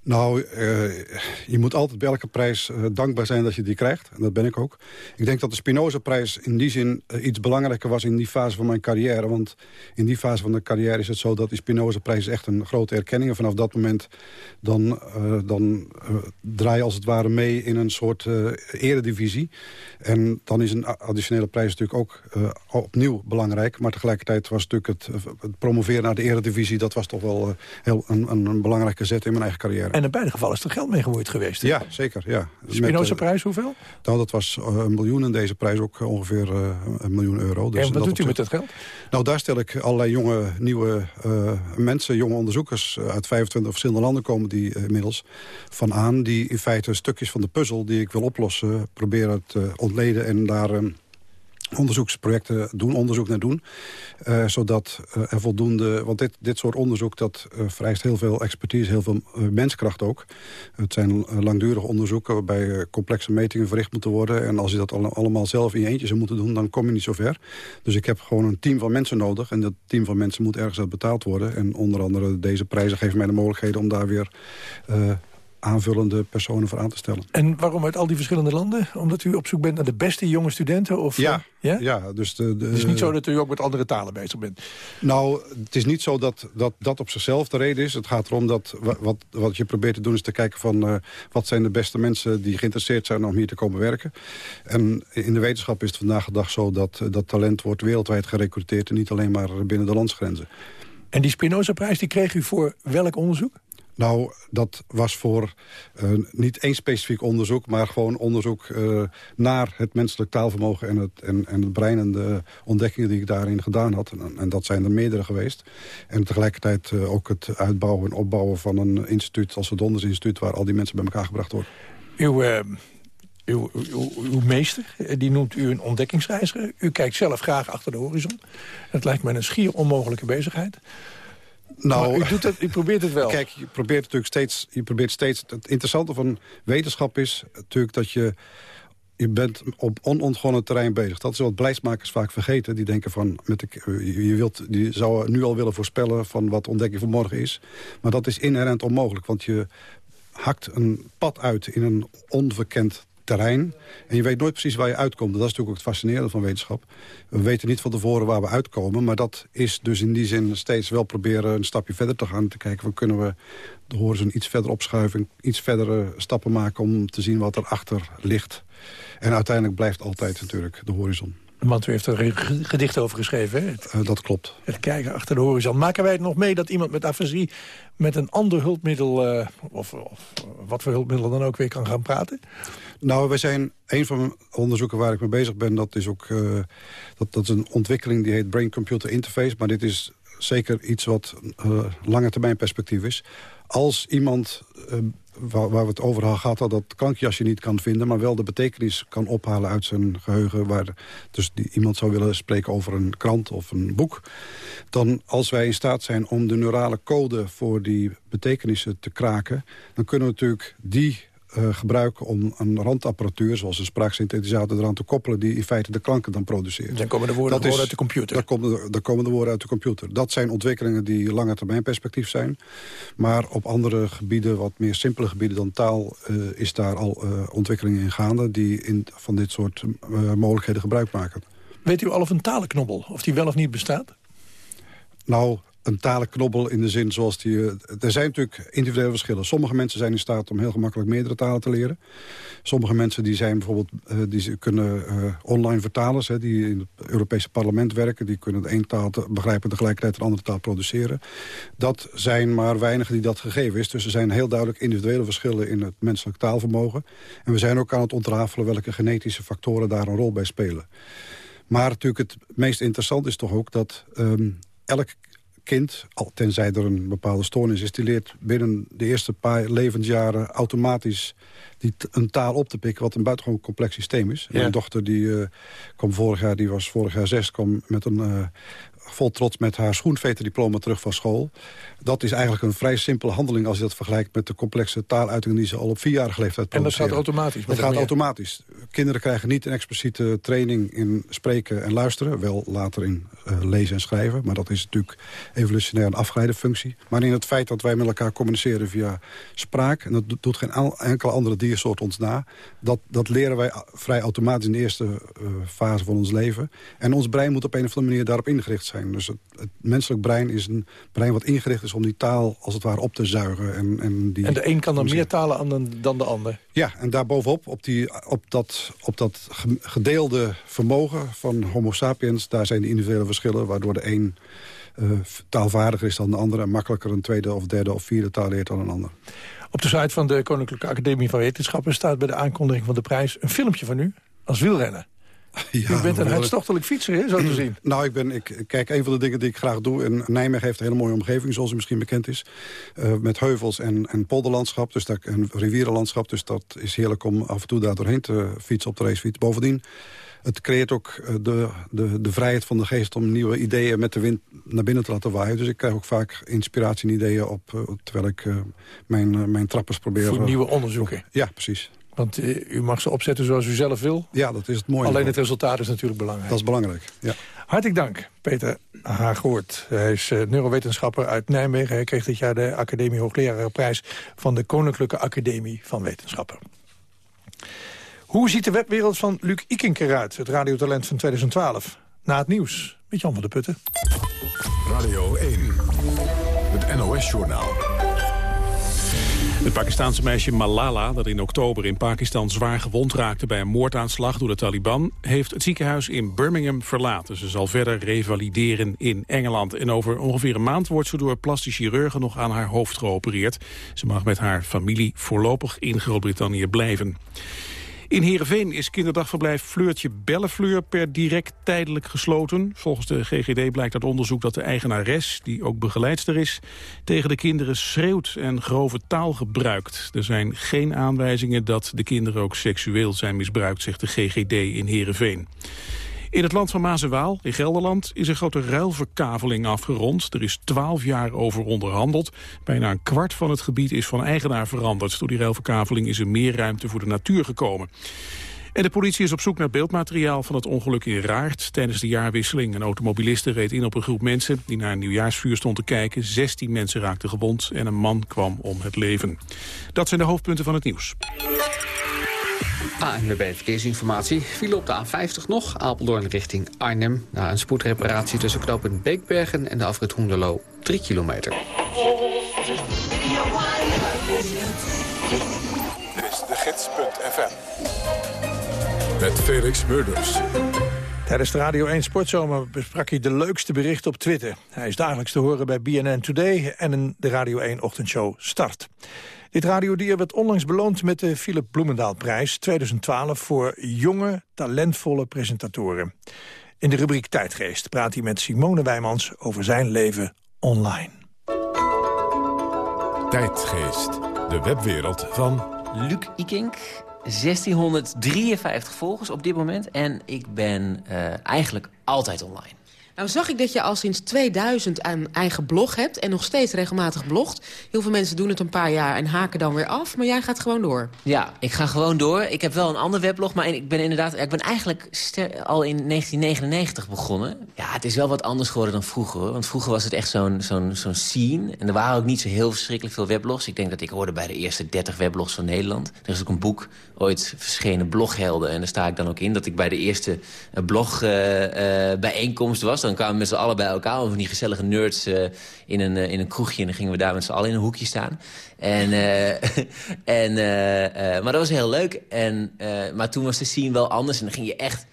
Nou, uh, je moet altijd bij elke prijs uh, dankbaar zijn dat je die krijgt. En dat ben ik ook. Ik denk dat de Spinoza-prijs in die zin uh, iets belangrijker was in die fase van mijn carrière. Want in die fase van de carrière is het zo dat die Spinoza-prijs echt een grote erkenning. En vanaf dat moment dan, dan draai je als het ware mee in een soort eredivisie. En dan is een additionele prijs natuurlijk ook opnieuw belangrijk. Maar tegelijkertijd was natuurlijk het, het, promoveren naar de eredivisie... dat was toch wel heel een, een belangrijke zet in mijn eigen carrière. En in beide gevallen is er geld mee gemoeid geweest. hè? Ja, zeker. Ja. Spinoza-prijs hoeveel? Nou, dat was uh, een miljoen en deze prijs ook ongeveer uh, een miljoen euro. Dus en wat doet u met dat geld? Nou, daar stel ik allerlei jonge, nieuwe uh, mensen, jonge onderzoekers... uit 25 verschillende landen komen die inmiddels van aan... die in feite stukjes van de puzzel die ik wil oplossen... proberen te ontleden en daar onderzoeksprojecten doen, onderzoek naar doen. Uh, zodat uh, er voldoende... Want dit, dit soort onderzoek dat uh, vereist heel veel expertise, heel veel menskracht ook. Het zijn langdurige onderzoeken waarbij complexe metingen verricht moeten worden. En als je dat al, allemaal zelf in je eentje zou moeten doen, dan kom je niet zo ver. Dus ik heb gewoon een team van mensen nodig. En dat team van mensen moet ergens uit betaald worden. En onder andere deze prijzen geven mij de mogelijkheden om daar weer aanvullende personen voor aan te stellen. En waarom uit al die verschillende landen? Omdat u op zoek bent naar de beste jonge studenten? Of, ja, ja? ja dus de, de, het is niet zo dat u ook met andere talen bezig bent? Nou, het is niet zo dat dat, dat op zichzelf de reden is. Het gaat erom dat wat, wat je probeert te doen is te kijken van... Uh, wat zijn de beste mensen die geïnteresseerd zijn om hier te komen werken. En in de wetenschap is het vandaag de dag zo dat dat talent wordt wereldwijd gerecruiteerd... en niet alleen maar binnen de landsgrenzen. En die Spinoza-prijs die kreeg u voor welk onderzoek? Nou, dat was voor uh, niet één specifiek onderzoek... maar gewoon onderzoek uh, naar het menselijk taalvermogen... En het, en, en het brein en de ontdekkingen die ik daarin gedaan had. En, en dat zijn er meerdere geweest. En tegelijkertijd uh, ook het uitbouwen en opbouwen van een instituut... als het Donders Instituut, waar al die mensen bij elkaar gebracht worden. Uw, uw, uw, meester, die noemt u een ontdekkingsreiziger. U kijkt zelf graag achter de horizon. Het lijkt me een schier onmogelijke bezigheid. Nou, u, doet het, u probeert het wel. Kijk, je probeert natuurlijk steeds, je probeert steeds... Het interessante van wetenschap is natuurlijk dat je... Je bent op onontgonnen terrein bezig. Dat is wat beleidsmakers vaak vergeten. Die denken van, met de, je wilt, die zouden nu al willen voorspellen... van wat ontdekking van morgen is. Maar dat is inherent onmogelijk. Want je hakt een pad uit in een onverkend terrein. En je weet nooit precies waar je uitkomt. Dat is natuurlijk ook het fascinerende van wetenschap. We weten niet van tevoren waar we uitkomen. Maar dat is dus in die zin steeds wel proberen een stapje verder te gaan. Te kijken, van kunnen we de horizon iets verder opschuiven. Iets verdere stappen maken om te zien wat erachter ligt. En uiteindelijk blijft altijd natuurlijk de horizon. Want u heeft er een gedicht over geschreven, hè? Uh, dat klopt. Het kijken achter de horizon. Maken wij het nog mee dat iemand met afasie met een ander hulpmiddel... Uh, of, of, wat voor hulpmiddel dan ook weer kan gaan praten? Nou, wij zijn... Een van de onderzoeken waar ik mee bezig ben... dat is ook uh, dat, dat is een ontwikkeling die heet Brain-Computer Interface. Maar dit is zeker iets wat lange termijn perspectief is. Als iemand waar, waar, we het over hadden, gehad dat klankjasje niet kan vinden... maar wel de betekenis kan ophalen uit zijn geheugen... waar dus iemand zou willen spreken over een krant of een boek... dan als wij in staat zijn om de neurale code voor die betekenissen te kraken... dan kunnen we natuurlijk die gebruiken om een randapparatuur... zoals een spraaksynthetisator eraan te koppelen... die in feite de klanken dan produceert. Dan komen de woorden, woorden uit de computer. Dan komen, de, dan komen de woorden uit de computer. Dat zijn ontwikkelingen die lange termijn perspectief zijn. Maar op andere gebieden, wat meer simpele gebieden dan taal... Uh, is daar al uh, ontwikkelingen in gaande... die in, van dit soort mogelijkheden gebruik maken. Weet u al of een talenknobbel, of die wel of niet bestaat? Nou, een talenknobbel in de zin zoals die... Uh, er zijn natuurlijk individuele verschillen. Sommige mensen zijn in staat om heel gemakkelijk meerdere talen te leren. Sommige mensen die zijn bijvoorbeeld... Uh, die kunnen uh, online vertalers, hè, die in het Europese parlement werken... die kunnen een taal te begrijpen en tegelijkertijd een andere taal produceren. Dat zijn maar weinigen die dat gegeven is. Dus er zijn heel duidelijk individuele verschillen in het menselijk taalvermogen. En we zijn ook aan het ontrafelen welke genetische factoren daar een rol bij spelen. Maar natuurlijk het meest interessant is toch ook dat um, elk kind, tenzij er een bepaalde stoornis is... die leert binnen de eerste paar levensjaren automatisch die een taal op te pikken... wat een buitengewoon complex systeem is. Mijn dochter die, uh, kwam vorig jaar, die was vorig jaar zes... kwam met een uh, vol trots met haar schoenveterdiploma terug van school. Dat is eigenlijk een vrij simpele handeling als je dat vergelijkt met de complexe taaluitingen die ze al op vierjarige leeftijd produceren. En dat gaat automatisch? Dat gaat automatisch. Kinderen krijgen niet een expliciete training in spreken en luisteren. Wel later in uh, lezen en schrijven. Maar dat is natuurlijk evolutionair een afgeleide functie. Maar in het feit dat wij met elkaar communiceren via spraak... en dat doet geen enkele andere diersoort ons na... dat, dat leren wij vrij automatisch in de eerste uh, fase van ons leven. En ons brein moet op een of andere manier daarop ingericht zijn. Dus het, het menselijk brein is een brein wat ingericht is om die taal als het ware op te zuigen. En, en, die, en de een kan dan meer talen dan, dan de ander? Ja, en daarbovenop, op, die, op, dat, op dat gedeelde vermogen van homo sapiens... daar zijn die individuele verschillen, waardoor de een taalvaardiger is dan de andere... en makkelijker een tweede of derde of vierde taal leert dan een ander. Op de site van de Koninklijke Academie van Wetenschappen... staat bij de aankondiging van de prijs een filmpje van u als wielrenner. Ja, u bent een hartstochtelijk fietser, hè, zo te zien. Nou, ik ben, ik, kijk, een van de dingen die ik graag doe... in Nijmegen heeft een hele mooie omgeving, zoals u misschien bekend is. Uh, met heuvels en, en polderlandschap, dus dat, en rivierenlandschap. Dus dat is heerlijk om af en toe daar doorheen te fietsen op de racefiets. Bovendien, het creëert ook eh, de, de, de vrijheid van de geest... om nieuwe ideeën met de wind naar binnen te laten waaien. Dus ik krijg ook vaak inspiratie en ideeën op... Uh, terwijl ik uh, mijn, mijn trappers probeer... Voor nieuwe onderzoeken? Ja, precies. Want uh, u mag ze opzetten zoals u zelf wil. Ja, dat is het mooie. Alleen het resultaat is natuurlijk belangrijk. Dat is belangrijk, ja. Hartelijk dank, Peter Hagoort. Hij is uh, neurowetenschapper uit Nijmegen. Hij kreeg dit jaar de Academie Hooglerarenprijs... van de Koninklijke Academie van Wetenschappen. Hoe ziet de webwereld van Luc Ikink eruit, het radiotalent van 2012? Na het nieuws, met Jan van der Putten. Radio 1, het NOS-journaal. Het Pakistaanse meisje Malala, dat in oktober in Pakistan zwaar gewond raakte bij een moordaanslag door de Taliban, heeft het ziekenhuis in Birmingham verlaten. Ze zal verder revalideren in Engeland. En over ongeveer een maand wordt ze door plastisch chirurgen nog aan haar hoofd geopereerd. Ze mag met haar familie voorlopig in Groot-Brittannië blijven. In Heerenveen is kinderdagverblijf Fleurtje Bellefleur per direct tijdelijk gesloten. Volgens de GGD blijkt uit onderzoek dat de eigenares, die ook begeleidster is, tegen de kinderen schreeuwt en grove taal gebruikt. Er zijn geen aanwijzingen dat de kinderen ook seksueel zijn misbruikt, zegt de GGD in Heerenveen. In het land van Maas en Waal, in Gelderland, is een grote ruilverkaveling afgerond. Er is twaalf jaar over onderhandeld. Bijna een kwart van het gebied is van eigenaar veranderd. Door die ruilverkaveling is er meer ruimte voor de natuur gekomen. En de politie is op zoek naar beeldmateriaal van het ongeluk in Raart. Tijdens de jaarwisseling een automobiliste reed in op een groep mensen... die naar een nieuwjaarsvuur stond te kijken. 16 mensen raakten gewond en een man kwam om het leven. Dat zijn de hoofdpunten van het nieuws. ANWB Verkeersinformatie. File op de A50 nog, Apeldoorn richting Arnhem. Na een spoedreparatie tussen knooppunt Beekbergen en de afrit Hoenderloo. 3 kilometer. Dit is de gids.fm. Met Felix Murders. Tijdens de Radio 1 Sportzomer besprak hij de leukste berichten op Twitter. Hij is dagelijks te horen bij BNN Today en in de Radio 1 ochtendshow Start. Dit radiodier werd onlangs beloond met de Philip Bloemendaalprijs 2012 voor jonge, talentvolle presentatoren. In de rubriek Tijdgeest praat hij met Simone Wijmans over zijn leven online. Tijdgeest, de webwereld van... Luc Ikink, 1653 volgers op dit moment. En ik ben uh, eigenlijk altijd online. Nou zag ik dat je al sinds 2000 een eigen blog hebt... en nog steeds regelmatig blogt. Heel veel mensen doen het een paar jaar en haken dan weer af. Maar jij gaat gewoon door. Ja, ik ga gewoon door. Ik heb wel een ander weblog, maar ik ben inderdaad... ik ben eigenlijk al in 1999 begonnen. Ja, het is wel wat anders geworden dan vroeger. Hoor. Want vroeger was het echt zo'n zo'n scene. En er waren ook niet zo heel verschrikkelijk veel weblogs. Ik denk dat ik hoorde bij de eerste 30 weblogs van Nederland. Er is ook een boek, ooit verschenen, Bloghelden. En daar sta ik dan ook in dat ik bij de eerste blogbijeenkomst uh, uh, was dan kwamen we met z'n allen bij elkaar. Van die gezellige nerds uh, in, een, uh, in een kroegje. En dan gingen we daar met z'n allen in een hoekje staan. En, uh, en, maar dat was heel leuk. En, maar toen was de scene wel anders. En dan ging je echt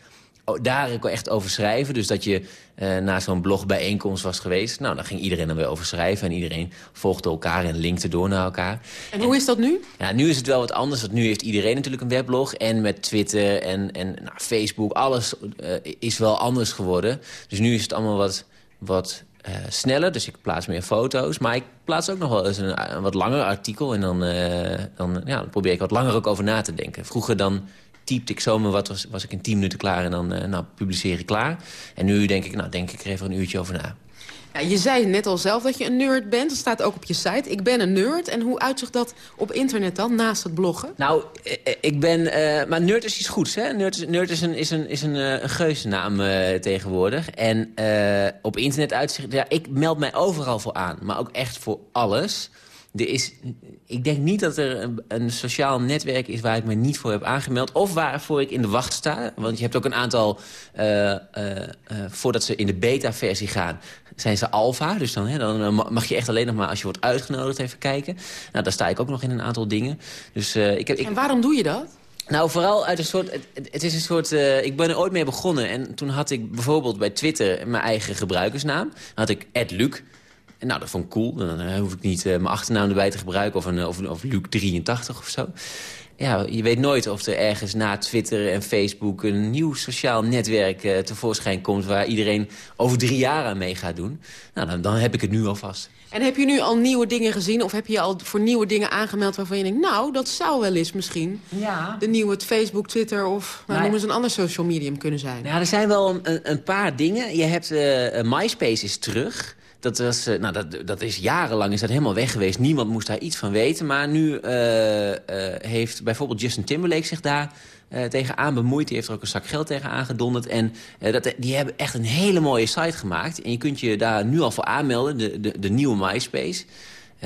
daar echt over schrijven. Dus dat je uh, naar zo'n blogbijeenkomst was geweest. Nou, dan ging iedereen dan weer over schrijven. En iedereen volgde elkaar en linkte door naar elkaar. En hoe is dat nu? Ja, nu is het wel wat anders. Want nu heeft iedereen natuurlijk een weblog. En met Twitter en, en nou, Facebook, alles uh, is wel anders geworden. Dus nu is het allemaal wat, wat uh, sneller. Dus ik plaats meer foto's. Maar ik plaats ook nog wel eens een, een wat langer artikel. En dan, dan, ja, dan probeer ik wat langer ook over na te denken. Vroeger dan typte ik zomaar wat, was, was ik in 10 minuten klaar en dan uh, nou, publiceer ik klaar. En nu denk ik, nou, denk ik er even een uurtje over na. Ja, je zei net al zelf dat je een nerd bent. Dat staat ook op je site. Ik ben een nerd. En hoe uitzicht dat op internet dan, naast het bloggen? Nou, ik ben... Uh, maar nerd is iets goeds, hè? Nerd is, nerd is een, is een, is een, uh, een geuzennaam uh, tegenwoordig. En op internet uitzicht... Ja, ik meld mij overal voor aan. Maar ook echt voor alles er is, ik denk niet dat er een, een, sociaal netwerk is waar ik me niet voor heb aangemeld. Of waarvoor ik in de wacht sta. Want je hebt ook een aantal, uh, uh, uh, voordat ze in de beta-versie gaan, zijn ze alfa. Dus dan, hè, dan mag je echt alleen nog maar als je wordt uitgenodigd even kijken. Nou, daar sta ik ook nog in een aantal dingen. Dus, ik heb, ik... En waarom doe je dat? Nou, vooral uit een soort... Het, het is een soort... Uh, ik ben er ooit mee begonnen. En toen had ik bijvoorbeeld bij Twitter mijn eigen gebruikersnaam. Dan had ik Luc. En nou, dat vond ik cool. Dan hoef ik niet uh, mijn achternaam erbij te gebruiken. Of, een, of, of Luc83 of zo ja, je weet nooit of er ergens na Twitter en Facebook... een nieuw sociaal netwerk uh, tevoorschijn komt... waar iedereen over drie jaar aan mee gaat doen. Nou, dan, dan heb ik het nu alvast. En heb je nu al nieuwe dingen gezien? Of heb je al voor nieuwe dingen aangemeld waarvan je denkt... nou, dat zou wel eens misschien ja. de nieuwe Facebook, Twitter... of nou, noemen ze een ander social medium kunnen zijn. Ja, er zijn wel een, een paar dingen. Je hebt uh, MySpace is terug... Dat, was, nou, dat, dat is jarenlang is dat helemaal weg geweest. Niemand moest daar iets van weten. Maar nu uh, uh, heeft bijvoorbeeld Justin Timberlake zich daar uh, tegenaan bemoeid. Die heeft er ook een zak geld tegen aangedonderd. En dat, die hebben echt een hele mooie site gemaakt. En je kunt je daar nu al voor aanmelden, de, de, de nieuwe MySpace.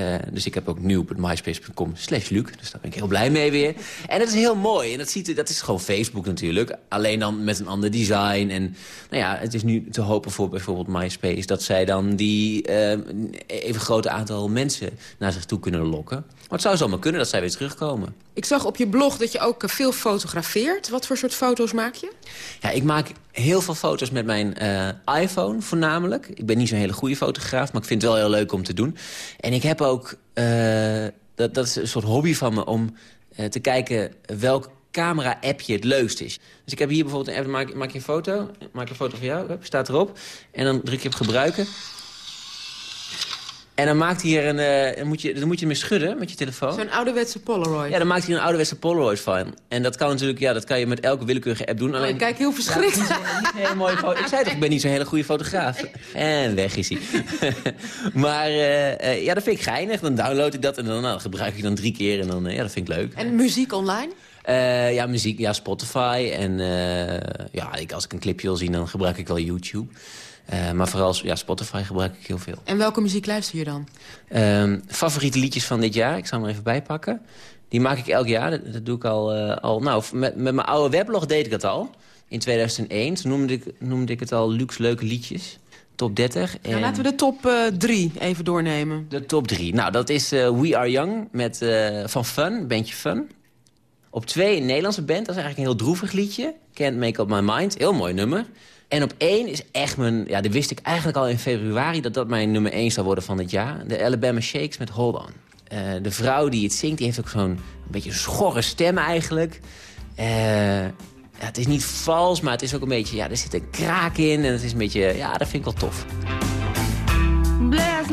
Uh, dus ik heb ook nu op het myspace.com slash Luc. Dus daar ben ik heel blij mee weer. En dat is heel mooi. En dat, ziet, dat is gewoon Facebook natuurlijk. Alleen dan met een ander design. En nou ja, het is nu te hopen voor bijvoorbeeld MySpace... dat zij dan die uh, even grote aantal mensen naar zich toe kunnen lokken. Maar het zou zomaar kunnen dat zij weer terugkomen. Ik zag op je blog dat je ook veel fotografeert. Wat voor soort foto's maak je? Ja, ik maak heel veel foto's met mijn uh, iPhone voornamelijk. Ik ben niet zo'n hele goede fotograaf, maar ik vind het wel heel leuk om te doen. En ik heb ook, uh, dat, dat is een soort hobby van me... om uh, te kijken welk camera-appje het leukst is. Dus ik heb hier bijvoorbeeld een app, maak, maak je een foto. Maak een foto van jou, staat erop. En dan druk je op gebruiken. En dan maakt hij er een, uh, dan, moet je, dan moet je hem schudden met je telefoon. Zo'n ouderwetse Polaroid. Ja, dan maakt hij een ouderwetse Polaroid van. En dat kan natuurlijk, ja, dat kan je met elke willekeurige app doen. Oh, Alleen, kijk heel. Ja, een mooie foto. Ik zei toch, ik ben niet zo'n hele goede fotograaf. En weg is hij. maar uh, ja, dat vind ik geinig. Dan download ik dat en dan nou, gebruik ik dan drie keer. En dan, ja, dat vind ik leuk. En muziek online? Uh, ja, muziek, ja, Spotify. En uh, ja, ik, als ik een clipje wil zien, dan gebruik ik wel YouTube. Uh, maar vooral ja, Spotify gebruik ik heel veel. En welke muziek luister je dan? Uh, favoriete liedjes van dit jaar, ik zal hem er even bijpakken. Die maak ik elk jaar, dat, dat doe ik al... Uh, al nou, met, met mijn oude weblog deed ik dat al. In 2001 Toen noemde ik, noemde ik het al Luxe Leuke Liedjes. Top 30. En... Nou, laten we de top 3 even doornemen. De top 3. Nou, dat is We Are Young met, van Fun, bandje Fun. Op twee een Nederlandse band, dat is eigenlijk een heel droevig liedje. Can't Make Up My Mind, heel mooi nummer. En op één is echt mijn... Ja, dat wist ik eigenlijk al in februari... dat dat mijn nummer één zou worden van het jaar. De Alabama Shakes met Hold On. Uh, de vrouw die het zingt, die heeft ook zo'n beetje schorre stem eigenlijk. Uh, ja, het is niet vals, maar het is ook een beetje... Ja, er zit een kraak in en het is een beetje... Ja, dat vind ik wel tof. Bless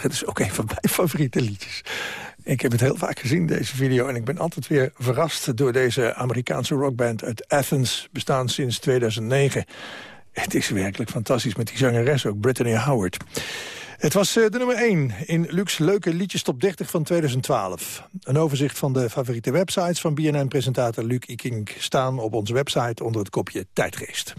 het is ook een van mijn favoriete liedjes. Ik heb het heel vaak gezien, deze video. En ik ben altijd weer verrast door deze Amerikaanse rockband uit Athens. Bestaan sinds 2009. Het is werkelijk fantastisch met die zangeres ook, Brittany Howard. Het was eh, de nummer 1 in Luxe Leuke Liedjes Top 30 van 2012. Een overzicht van de favoriete websites van BNN-presentator Luc Ikink... staan op onze website onder het kopje Tijdgeest.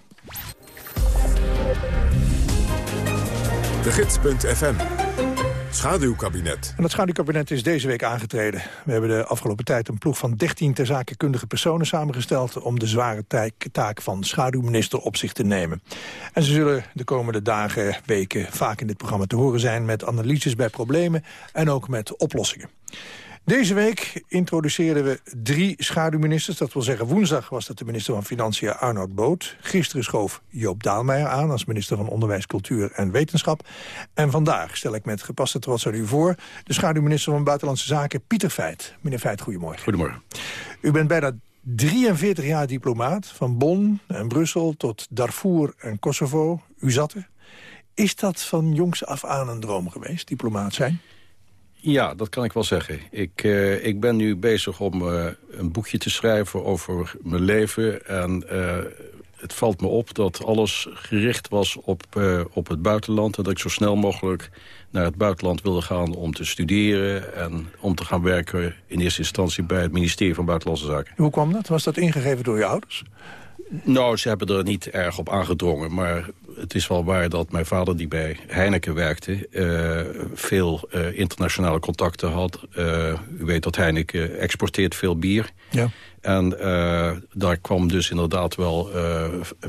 De Gids.fm. Schaduwkabinet. En het schaduwkabinet is deze week aangetreden. We hebben de afgelopen tijd een ploeg van 13 ter zake kundige personen samengesteld... om de zware taak van schaduwminister op zich te nemen. En ze zullen de komende dagen, weken vaak in dit programma te horen zijn... met analyses bij problemen en ook met oplossingen. Deze week introduceerden we drie schaduwministers. Dat wil zeggen, woensdag was dat de minister van Financiën Arnoud Boot. Gisteren schoof Joop Daalmeijer aan als minister van Onderwijs, Cultuur en Wetenschap. En vandaag stel ik met gepaste trots aan u voor... de schaduwminister van Buitenlandse Zaken, Pieter Feit. Meneer Feit, goedemorgen. Goedemorgen. U bent bijna 43 jaar diplomaat, van Bonn en Brussel tot Darfur en Kosovo. U zat er. Is dat van jongs af aan een droom geweest, diplomaat zijn? Ja, dat kan ik wel zeggen. Ik, uh, ik ben nu bezig om uh, een boekje te schrijven over mijn leven. En uh, het valt me op dat alles gericht was op, op het buitenland. En dat ik zo snel mogelijk naar het buitenland wilde gaan om te studeren... en om te gaan werken in eerste instantie bij het ministerie van Buitenlandse Zaken. Hoe kwam dat? Was dat ingegeven door je ouders? Nou, ze hebben er niet erg op aangedrongen. Maar het is wel waar dat mijn vader, die bij Heineken werkte... Uh, veel uh, internationale contacten had. Uh, u weet dat Heineken exporteert veel bier. Ja. En daar kwam dus inderdaad wel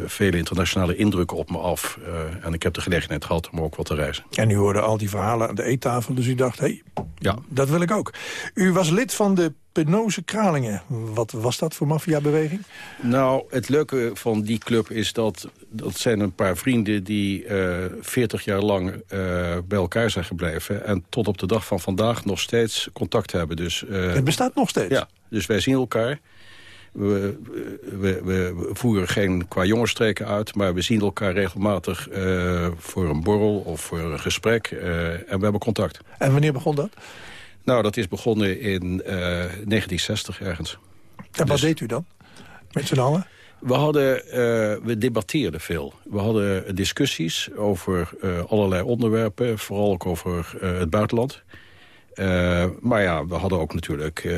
vele internationale indrukken op me af. en ik heb de gelegenheid gehad om ook wat te reizen. En u hoorde al die verhalen aan de eettafel, dus u dacht... hé, hey, ja. dat wil ik ook. U was lid van de Penose Kralingen. Wat was dat voor maffiabeweging? Nou, het leuke van die club is dat... dat zijn een paar vrienden die uh, 40 jaar lang uh, bij elkaar zijn gebleven... en tot op de dag van vandaag nog steeds contact hebben. Dus, uh, het bestaat nog steeds? Ja, dus wij zien elkaar. We, we, we, voeren geen qua jongensstreken uit... maar we zien elkaar regelmatig voor een borrel of voor een gesprek. en we hebben contact. En wanneer begon dat? Nou, dat is begonnen in uh, 1960 ergens. En wat dus, deed u dan? Met z'n allen? We, hadden, uh, we debatteerden veel. We hadden discussies over uh, allerlei onderwerpen. Vooral ook over uh, het buitenland. maar ja, we hadden ook natuurlijk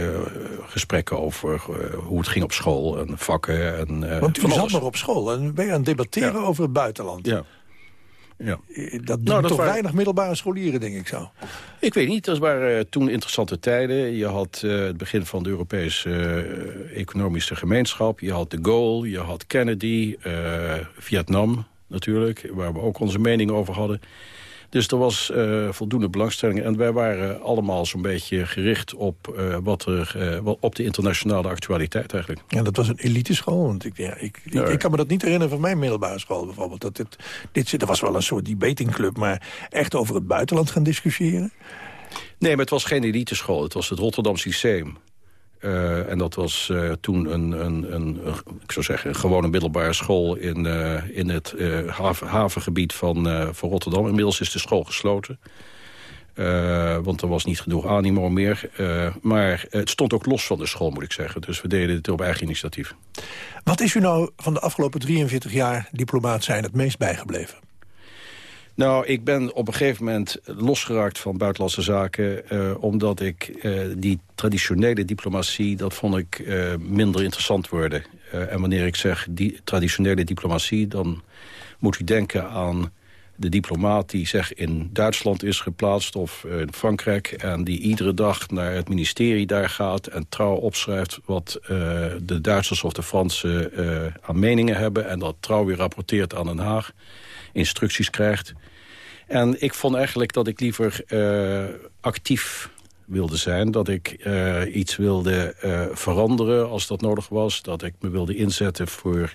gesprekken over hoe het ging op school en vakken. En, Want u zat nog op school en ben je aan het debatteren ja. over het buitenland. Ja. Ja. Dat doen nou, dat toch waren... weinig middelbare scholieren, denk ik zo. Ik weet niet, dat waren uh, toen interessante tijden. Je had uh, het begin van de Europese uh, economische gemeenschap. Je had de Gaulle, je had Kennedy, Vietnam natuurlijk... waar we ook onze mening over hadden. Dus er was uh, voldoende belangstelling. En wij waren allemaal zo'n beetje gericht op, uh, wat er, uh, op de internationale actualiteit eigenlijk. Ja, dat was een eliteschool. Want ik, ja, ik, ik, ik, kan me dat niet herinneren van mijn middelbare school bijvoorbeeld. Dat dit, dit, er was wel een soort debatingclub, maar echt over het buitenland gaan discussiëren? Nee, maar het was geen eliteschool. Het was het Rotterdam Systeem. Uh, en dat was uh, toen een, een, een, ik zou zeggen, gewone middelbare school in, uh, in het haven, havengebied van, van Rotterdam. Inmiddels is de school gesloten. want er was niet genoeg animo meer. maar het stond ook los van de school, moet ik zeggen. Dus we deden het op eigen initiatief. Wat is u nou van de afgelopen 43 jaar diplomaat zijn het meest bijgebleven? Nou, ik ben op een gegeven moment losgeraakt van buitenlandse zaken... Uh, omdat ik uh, die traditionele diplomatie, dat vond ik uh, minder interessant worden. en wanneer ik zeg die traditionele diplomatie... dan moet u denken aan de diplomaat die zeg in Duitsland is geplaatst... of in Frankrijk en die iedere dag naar het ministerie daar gaat... en trouw opschrijft wat de Duitsers of de Fransen aan meningen hebben... en dat trouw weer rapporteert aan Den Haag instructies krijgt. En ik vond eigenlijk dat ik liever uh, actief wilde zijn. Dat ik uh, iets wilde uh, veranderen als dat nodig was. Dat ik me wilde inzetten voor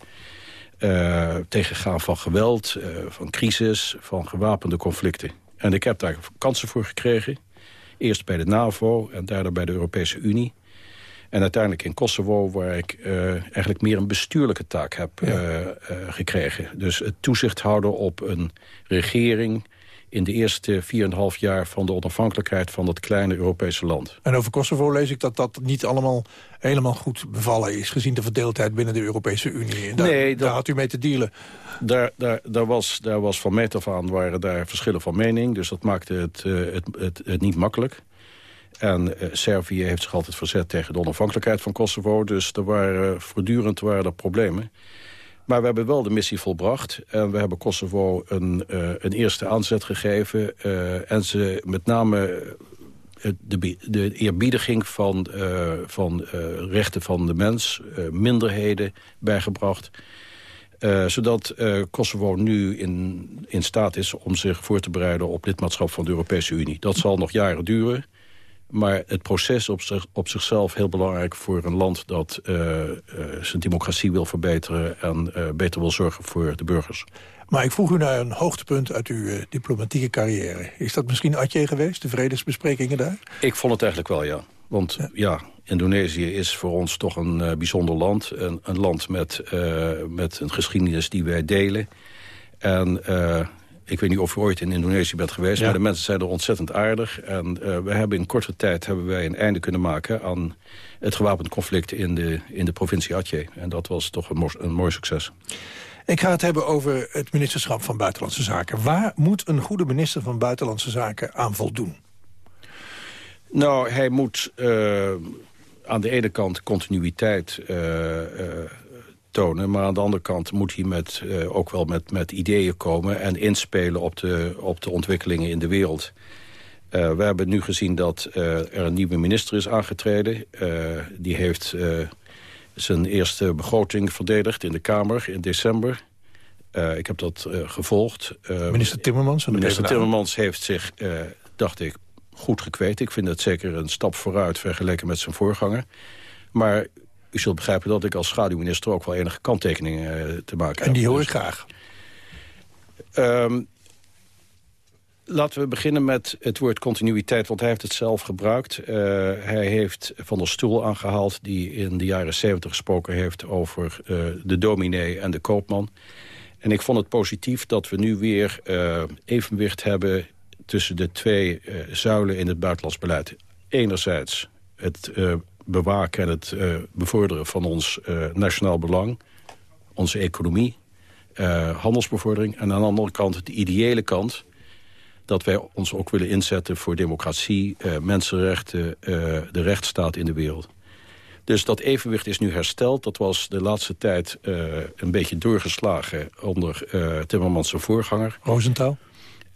tegengaan van geweld, van crisis, van gewapende conflicten. En ik heb daar kansen voor gekregen. Eerst bij de NAVO en daarna bij de Europese Unie. En uiteindelijk in Kosovo, waar ik uh, eigenlijk meer een bestuurlijke taak heb ja. gekregen. Dus het toezicht houden op een regering in de eerste 4,5 jaar van de onafhankelijkheid van dat kleine Europese land. En over Kosovo lees ik dat dat niet allemaal helemaal goed bevallen is... gezien de verdeeldheid binnen de Europese Unie. Daar, nee, dat, daar had u mee te dealen. Daar, daar, daar, was, daar was van meet af aan waren daar verschillen van mening. Dus dat maakte het, het, het, het niet makkelijk. En uh, Servië heeft zich altijd verzet tegen de onafhankelijkheid van Kosovo. Dus er waren, voortdurend waren er problemen. Maar we hebben wel de missie volbracht. En we hebben Kosovo een, uh, een eerste aanzet gegeven. Uh, en ze met name de, de eerbiediging van, van rechten van de mens, minderheden bijgebracht. zodat Kosovo nu in, in staat is om zich voor te bereiden op lidmaatschap van de Europese Unie. Dat zal nog jaren duren. Maar het proces op, zich, op zichzelf heel belangrijk voor een land... dat uh, uh, zijn democratie wil verbeteren en uh, beter wil zorgen voor de burgers. Maar ik vroeg u naar een hoogtepunt uit uw diplomatieke carrière. Is dat misschien Atje geweest, de vredesbesprekingen daar? Ik vond het eigenlijk wel, ja. Want ja, ja Indonesië is voor ons toch een bijzonder land. Een, een land met, met een geschiedenis die wij delen. En ik weet niet of u ooit in Indonesië bent geweest... Ja. maar de mensen zijn er ontzettend aardig. En uh, we hebben in korte tijd hebben wij een einde kunnen maken... aan het gewapend conflict in de, in de provincie Aceh. En dat was toch een, een mooi succes. Ik ga het hebben over het ministerschap van Buitenlandse Zaken. Waar moet een goede minister van Buitenlandse Zaken aan voldoen? Nou, hij moet uh, aan de ene kant continuïteit... Uh, tonen. Maar aan de andere kant moet hij met, uh, ook wel met, met ideeën komen... en inspelen op de, op de ontwikkelingen in de wereld. Uh, we hebben nu gezien dat uh, er een nieuwe minister is aangetreden. die heeft zijn eerste begroting verdedigd in de Kamer in december. ik heb dat gevolgd. minister Timmermans? Minister Timmermans heeft zich, dacht ik, goed gekweet. Ik vind het zeker een stap vooruit vergeleken met zijn voorganger. Maar u zult begrijpen dat ik als schaduwminister ook wel enige kanttekeningen uh, te maken heb. En die hoor ik graag. Um, laten we beginnen met het woord continuïteit, want hij heeft het zelf gebruikt. Uh, hij heeft Van der Stoel aangehaald, die in de jaren 70 gesproken heeft... over uh, de dominee en de koopman. En ik vond het positief dat we nu weer uh, evenwicht hebben... tussen de twee zuilen in het buitenlands beleid. Enerzijds het bewaken en het uh, bevorderen van ons uh, nationaal belang. Onze economie, uh, handelsbevordering. En aan de andere kant de ideële kant dat wij ons ook willen inzetten voor democratie, mensenrechten, de rechtsstaat in de wereld. Dus dat evenwicht is nu hersteld. Dat was de laatste tijd een beetje doorgeslagen onder Timmermans voorganger. Rosenthal?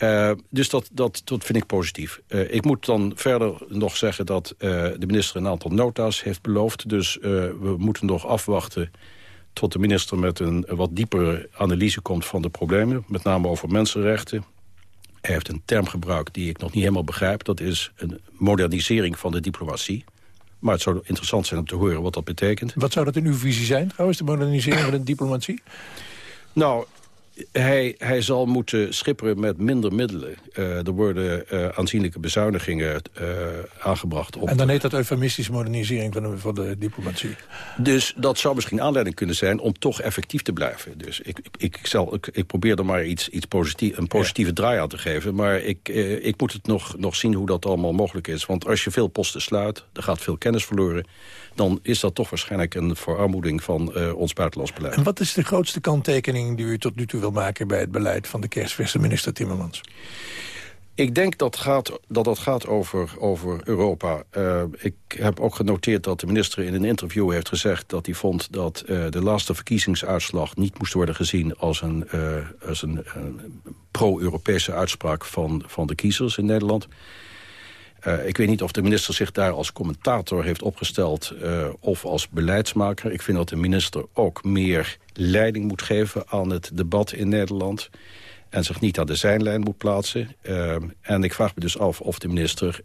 Uh, dus dat, dat, dat vind ik positief. Uh, ik moet dan verder nog zeggen dat uh, de minister een aantal nota's heeft beloofd. Dus we moeten nog afwachten tot de minister met een, een wat diepere analyse komt van de problemen. Met name over mensenrechten. Hij heeft een term gebruikt die ik nog niet helemaal begrijp. Dat is een modernisering van de diplomatie. Maar het zou interessant zijn om te horen wat dat betekent. Wat zou dat in uw visie zijn, trouwens, de modernisering van de diplomatie? Nou, hij, hij zal moeten schipperen met minder middelen. Uh, er worden uh, aanzienlijke bezuinigingen uh, aangebracht. Op en dan heet dat eufemistische modernisering van de, van de diplomatie. Dus dat zou misschien aanleiding kunnen zijn om toch effectief te blijven. Dus ik, ik, ik, zal, ik, ik probeer er maar iets, iets positief, een positieve ja. draai aan te geven. Maar ik, ik moet het nog, nog zien hoe dat allemaal mogelijk is. Want als je veel posten sluit, er gaat veel kennis verloren dan is dat toch waarschijnlijk een verarmoeding van uh, ons buitenlands beleid. En wat is de grootste kanttekening die u tot nu toe wil maken... bij het beleid van de kerstverse minister Timmermans? Ik denk dat gaat, dat, dat gaat over, over Europa. Uh, ik heb ook genoteerd dat de minister in een interview heeft gezegd... dat hij vond dat uh, de laatste verkiezingsuitslag niet moest worden gezien... als een, uh, als een pro-Europese uitspraak van, van de kiezers in Nederland. Uh, ik weet niet of de minister zich daar als commentator heeft opgesteld... Uh, of als beleidsmaker. Ik vind dat de minister ook meer leiding moet geven aan het debat in Nederland... en zich niet aan de zijnlijn moet plaatsen. Uh, en ik vraag me dus af of de minister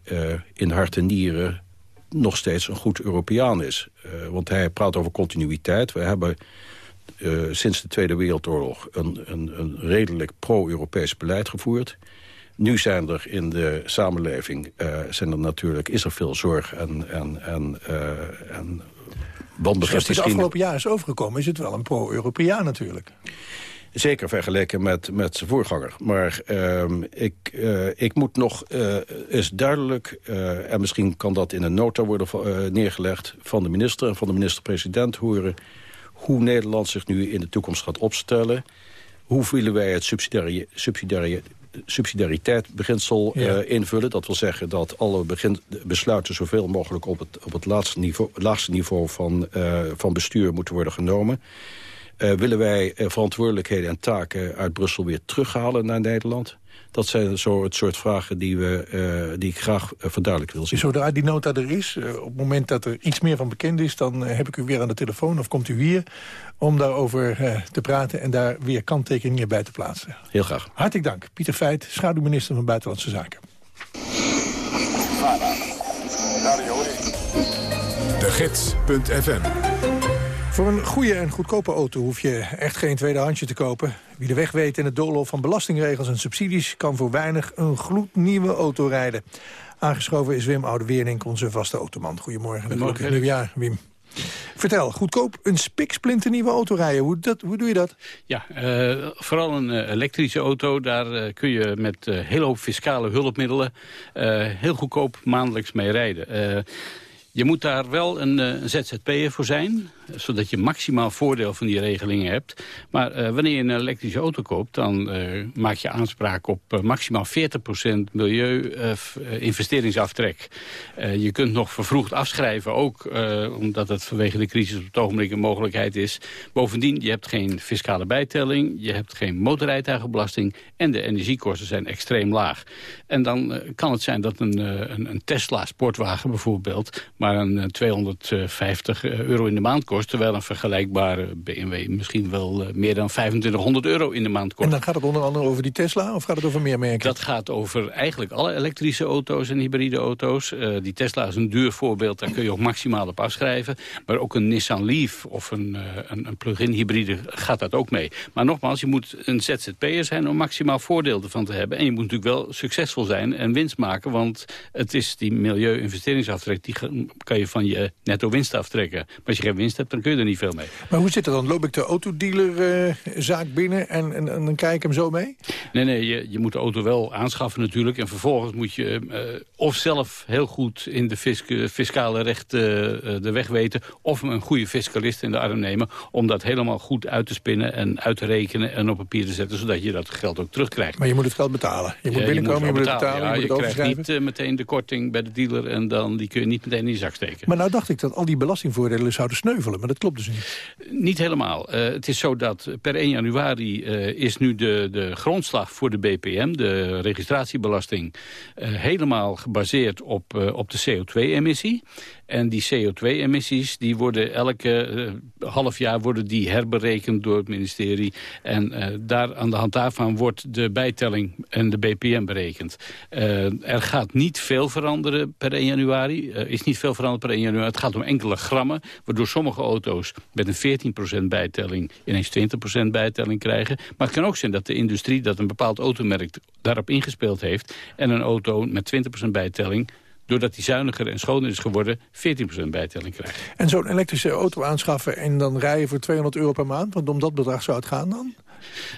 in hart en nieren... nog steeds een goed Europeaan is. want hij praat over continuïteit. We hebben eh, sinds de Tweede Wereldoorlog een, een, een redelijk pro-Europees beleid gevoerd. Nu zijn er in de samenleving uh, zijn er natuurlijk, is er veel zorg en, en, en, uh, en Zoals het afgelopen jaar is overgekomen, is het wel een pro-Europeaan natuurlijk. Zeker vergeleken met, met zijn voorganger. Maar uh, ik, uh, ik moet nog uh, eens duidelijk... En misschien kan dat in een nota worden neergelegd... van de minister en van de minister-president horen... hoe Nederland zich nu in de toekomst gaat opstellen. Hoe willen wij het subsidiarie, subsidiariteitsbeginsel ja. invullen? Dat wil zeggen dat alle begin, besluiten zoveel mogelijk... op het, op het laagste niveau, laagste niveau van, van bestuur moeten worden genomen... Uh, willen wij verantwoordelijkheden en taken uit Brussel weer terughalen naar Nederland? Dat zijn zo het soort vragen die, we, uh, die ik graag verduidelijk wil zien. Zodra die nota er is, op het moment dat er iets meer van bekend is... dan heb ik u weer aan de telefoon of komt u hier om daarover te praten... en daar weer kanttekeningen bij te plaatsen. Heel graag. Hartelijk dank. Pieter Feit, schaduwminister van Buitenlandse Zaken. De Gids.fm voor een goede en goedkope auto hoef je echt geen tweedehandsje te kopen. Wie de weg weet in het doolhof van belastingregels en subsidies... kan voor weinig een gloednieuwe auto rijden. Aangeschoven is Wim Oudeweernink, onze vaste automan. Goedemorgen. Goedemorgen. Nieuwjaar, Wim. Vertel, goedkoop een spiksplinternieuwe auto rijden. Hoe, dat, hoe doe je dat? Ja, uh, vooral een uh, elektrische auto. Daar uh, kun je met heel hoop fiscale hulpmiddelen... heel goedkoop maandelijks mee rijden. Je moet daar wel een, een ZZP'er voor zijn zodat je maximaal voordeel van die regelingen hebt. Maar uh, wanneer je een elektrische auto koopt, dan uh, maak je aanspraak op maximaal 40% milieu-investeringsaftrek. je kunt nog vervroegd afschrijven, ook omdat het vanwege de crisis op het ogenblik een mogelijkheid is. Bovendien, je hebt geen fiscale bijtelling, je hebt geen motorrijtuigenbelasting en de energiekosten zijn extreem laag. En dan kan het zijn dat een, een, een Tesla sportwagen bijvoorbeeld maar een 250 euro in de maand kost Terwijl een vergelijkbare BMW misschien wel meer dan 2500 euro in de maand kost. En dan gaat het onder andere over die Tesla of gaat het over meer merken? Dat gaat over eigenlijk alle elektrische auto's en hybride auto's. Die Tesla is een duur voorbeeld, daar kun je ook maximaal op afschrijven. Maar ook een Nissan Leaf of een, een, een plug-in hybride gaat dat ook mee. Maar nogmaals, je moet een ZZP'er zijn om maximaal voordeel ervan te hebben. En je moet natuurlijk wel succesvol zijn en winst maken. Want het is die milieu-investeringsaftrek, die kan je van je netto winst aftrekken. Maar als je geen winst hebt, dan kun je er niet veel mee. Maar hoe zit het dan? Loop ik de autodealerzaak uh, binnen en, en, en, dan kijk ik hem zo mee? Nee, nee, je, je moet de auto wel aanschaffen natuurlijk. En vervolgens moet je uh, of zelf heel goed in de fiscale recht uh, de weg weten... of een goede fiscalist in de arm nemen... om dat helemaal goed uit te spinnen en uit te rekenen en op papier te zetten... zodat je dat geld ook terugkrijgt. Maar je moet het geld betalen. Je moet binnenkomen, je moet, het betalen, ja, je, moet je krijgt niet meteen de korting bij de dealer... en dan die kun je niet meteen in je zak steken. Maar nou dacht ik dat al die belastingvoordelen zouden sneuvelen maar dat klopt dus niet. Niet helemaal. Uh, het is zo dat per 1 januari uh, is nu de, de grondslag voor de BPM, de registratiebelasting, helemaal gebaseerd op, op de CO2-emissie. En die CO2-emissies die worden elke uh, half jaar worden die herberekend door het ministerie. En uh, daar, aan de hand daarvan wordt de bijtelling en de BPM berekend. Uh, er gaat niet veel veranderen per 1 januari. Er is niet veel veranderd per 1 januari. Het gaat om enkele grammen, waardoor sommige auto's met een 14% bijtelling ineens 20% bijtelling krijgen. Maar het kan ook zijn dat de industrie, dat een bepaald automerk daarop ingespeeld heeft... en een auto met 20% bijtelling doordat die zuiniger en schoner is geworden, 14% bijtelling krijgt. En zo'n elektrische auto aanschaffen en dan rijden voor 200 euro per maand? Want om dat bedrag zou het gaan dan?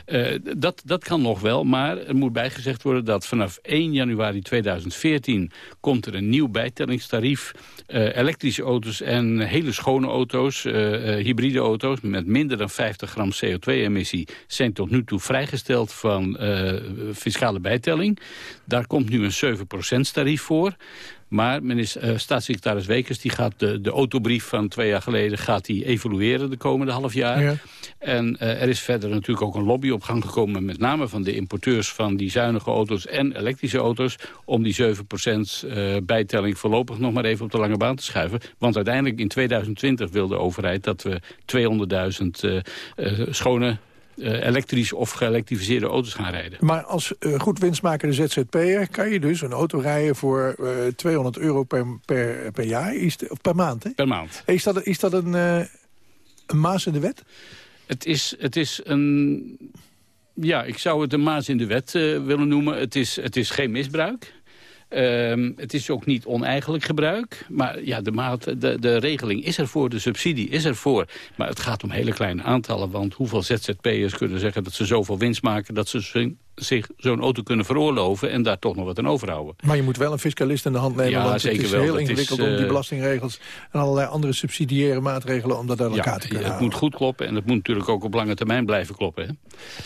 Uh, dat, dat kan nog wel, maar er moet bijgezegd worden dat vanaf 1 januari 2014 komt er een nieuw bijtellingstarief. Uh, elektrische auto's en hele schone auto's, uh, hybride auto's met minder dan 50 gram CO2-emissie zijn tot nu toe vrijgesteld van fiscale bijtelling. Daar komt nu een 7% tarief voor. Maar minister, uh, staatssecretaris Wekers die gaat de, de autobrief van twee jaar geleden gaat die evalueren de komende half jaar. Ja. En uh, er is verder natuurlijk ook een lobby op gang gekomen... met name van de importeurs van die zuinige auto's en elektrische auto's... om die 7% uh, eh, bijtelling voorlopig nog maar even op de lange baan te schuiven. Want uiteindelijk in 2020 wil de overheid dat we 200.000 schone uh, elektrisch of geëlektrificeerde auto's gaan rijden. Maar als uh, goed winstmakende ZZP'er kan je dus een auto rijden voor uh, 200 euro per, per, per jaar, is of per maand. Hè? Per maand. Is dat, is dat een, een maas in de wet? Het is, het is een... Ja, ik zou het een maas in de wet willen noemen. Het is, het is geen misbruik. Um, het is ook niet oneigenlijk gebruik. Maar ja, de, maat, de, de regeling is er voor, de subsidie is er voor. Maar het gaat om hele kleine aantallen. Want hoeveel ZZP'ers kunnen zeggen dat ze zoveel winst maken... dat ze zich zo'n auto kunnen veroorloven en daar toch nog wat aan overhouden. Maar je moet wel een fiscalist in de hand nemen, ja, want zeker het is wel. heel Dat ingewikkeld is, om die uh, belastingregels en allerlei andere subsidiëre maatregelen om dat uit elkaar ja, te kunnen het moet goed kloppen en het moet natuurlijk ook op lange termijn blijven kloppen. Hè?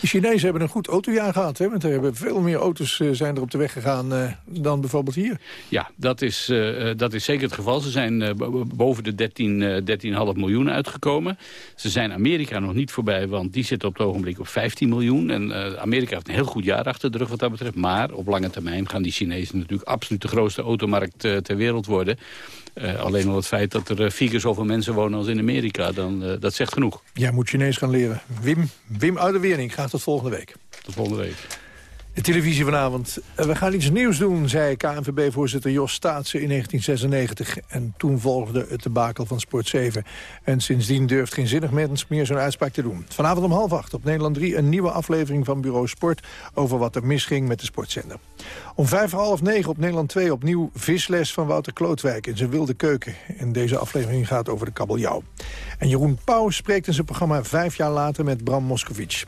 De Chinezen hebben een goed autojaar gehad, hè? want er hebben veel meer auto's uh, zijn er op de weg gegaan uh, dan bijvoorbeeld hier. Ja, dat is, uh, dat is zeker het geval. Ze zijn boven de 13, 13,5 miljoen uitgekomen. Ze zijn Amerika nog niet voorbij, want die zit op het ogenblik op 15 miljoen. En Amerika heeft een heel goed jaar achter de rug wat dat betreft. Maar op lange termijn gaan die Chinezen natuurlijk absoluut de grootste automarkt uh, ter wereld worden. Uh, alleen al het feit dat er vier keer zoveel mensen wonen als in Amerika, dan, dat zegt genoeg. Jij moet Chinees gaan leren. Wim, Wim Ouderwering, graag tot volgende week. Tot volgende week. De televisie vanavond. We gaan iets nieuws doen, zei KNVB-voorzitter Jos Staatsen in 1996. En toen volgde het debakel van Sport 7. En sindsdien durft geen zinnig mens meer zo'n uitspraak te doen. Vanavond om half acht op Nederland 3 een nieuwe aflevering van Bureau Sport... over wat er misging met de sportzender. Om vijf voor half negen op Nederland 2 opnieuw visles van Wouter Klootwijk... in zijn wilde keuken. En deze aflevering gaat over de kabeljauw. En Jeroen Pauw spreekt in zijn programma vijf jaar later met Bram Moskovic.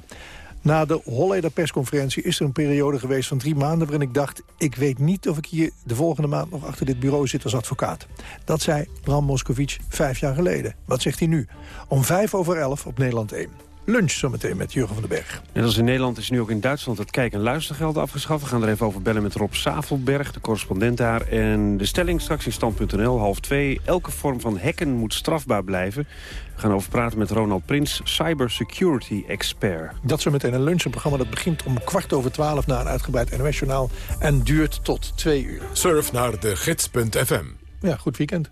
Na de Holleder persconferentie is er een periode geweest van drie maanden... waarin ik dacht, ik weet niet of ik hier de volgende maand nog achter dit bureau zit als advocaat. Dat zei Bram Moskovic vijf jaar geleden. Wat zegt hij nu? Om vijf over elf op Nederland 1. Lunch zometeen met Jurgen van den Berg. Net als in Nederland is nu ook in Duitsland het kijk- en luistergeld afgeschaft. We gaan er even over bellen met Rob Savelberg, de correspondent daar. En de stelling straks in stand.nl, half twee. Elke vorm van hacken moet strafbaar blijven. We gaan over praten met Ronald Prins, cybersecurity expert. Dat zometeen een lunch, een programma dat begint om kwart over twaalf... na een uitgebreid NOS-journaal en duurt tot twee uur. Surf naar de gids.fm. Ja, goed weekend.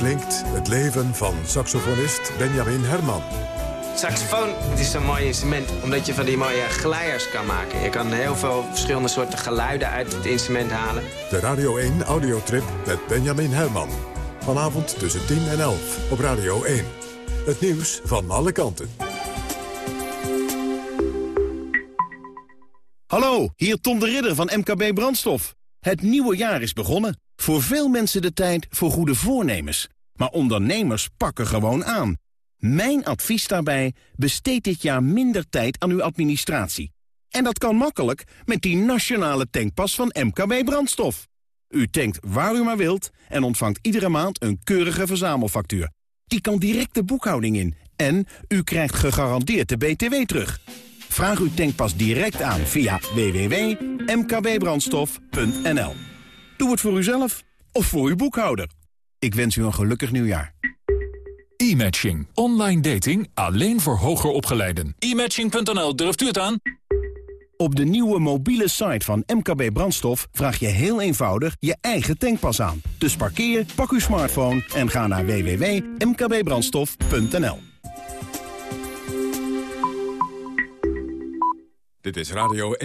Klinkt het leven van saxofonist Benjamin Herman? Saxofoon het is zo'n mooi instrument omdat je van die mooie glijers kan maken. Je kan heel veel verschillende soorten geluiden uit het instrument halen. De Radio 1 audiotrip met Benjamin Herman. Vanavond tussen 10 en 11 op Radio 1. Het nieuws van alle kanten. Hallo, hier Tom de Ridder van MKB Brandstof. Het nieuwe jaar is begonnen. Voor veel mensen de tijd voor goede voornemens. Maar ondernemers pakken gewoon aan. Mijn advies daarbij, besteed dit jaar minder tijd aan uw administratie. En dat kan makkelijk met die nationale tankpas van MKB Brandstof. U tankt waar u maar wilt en ontvangt iedere maand een keurige verzamelfactuur. Die kan direct de boekhouding in en u krijgt gegarandeerd de BTW terug. Vraag uw tankpas direct aan via www.mkbbrandstof.nl. Doe het voor uzelf of voor uw boekhouder. Ik wens u een gelukkig nieuwjaar. E-matching. Online dating alleen voor hoger opgeleiden. E-matching.nl, durft u het aan? Op de nieuwe mobiele site van MKB Brandstof vraag je heel eenvoudig je eigen tankpas aan. Dus parkeer, pak uw smartphone en ga naar www.mkbbrandstof.nl. Dit is Radio 1.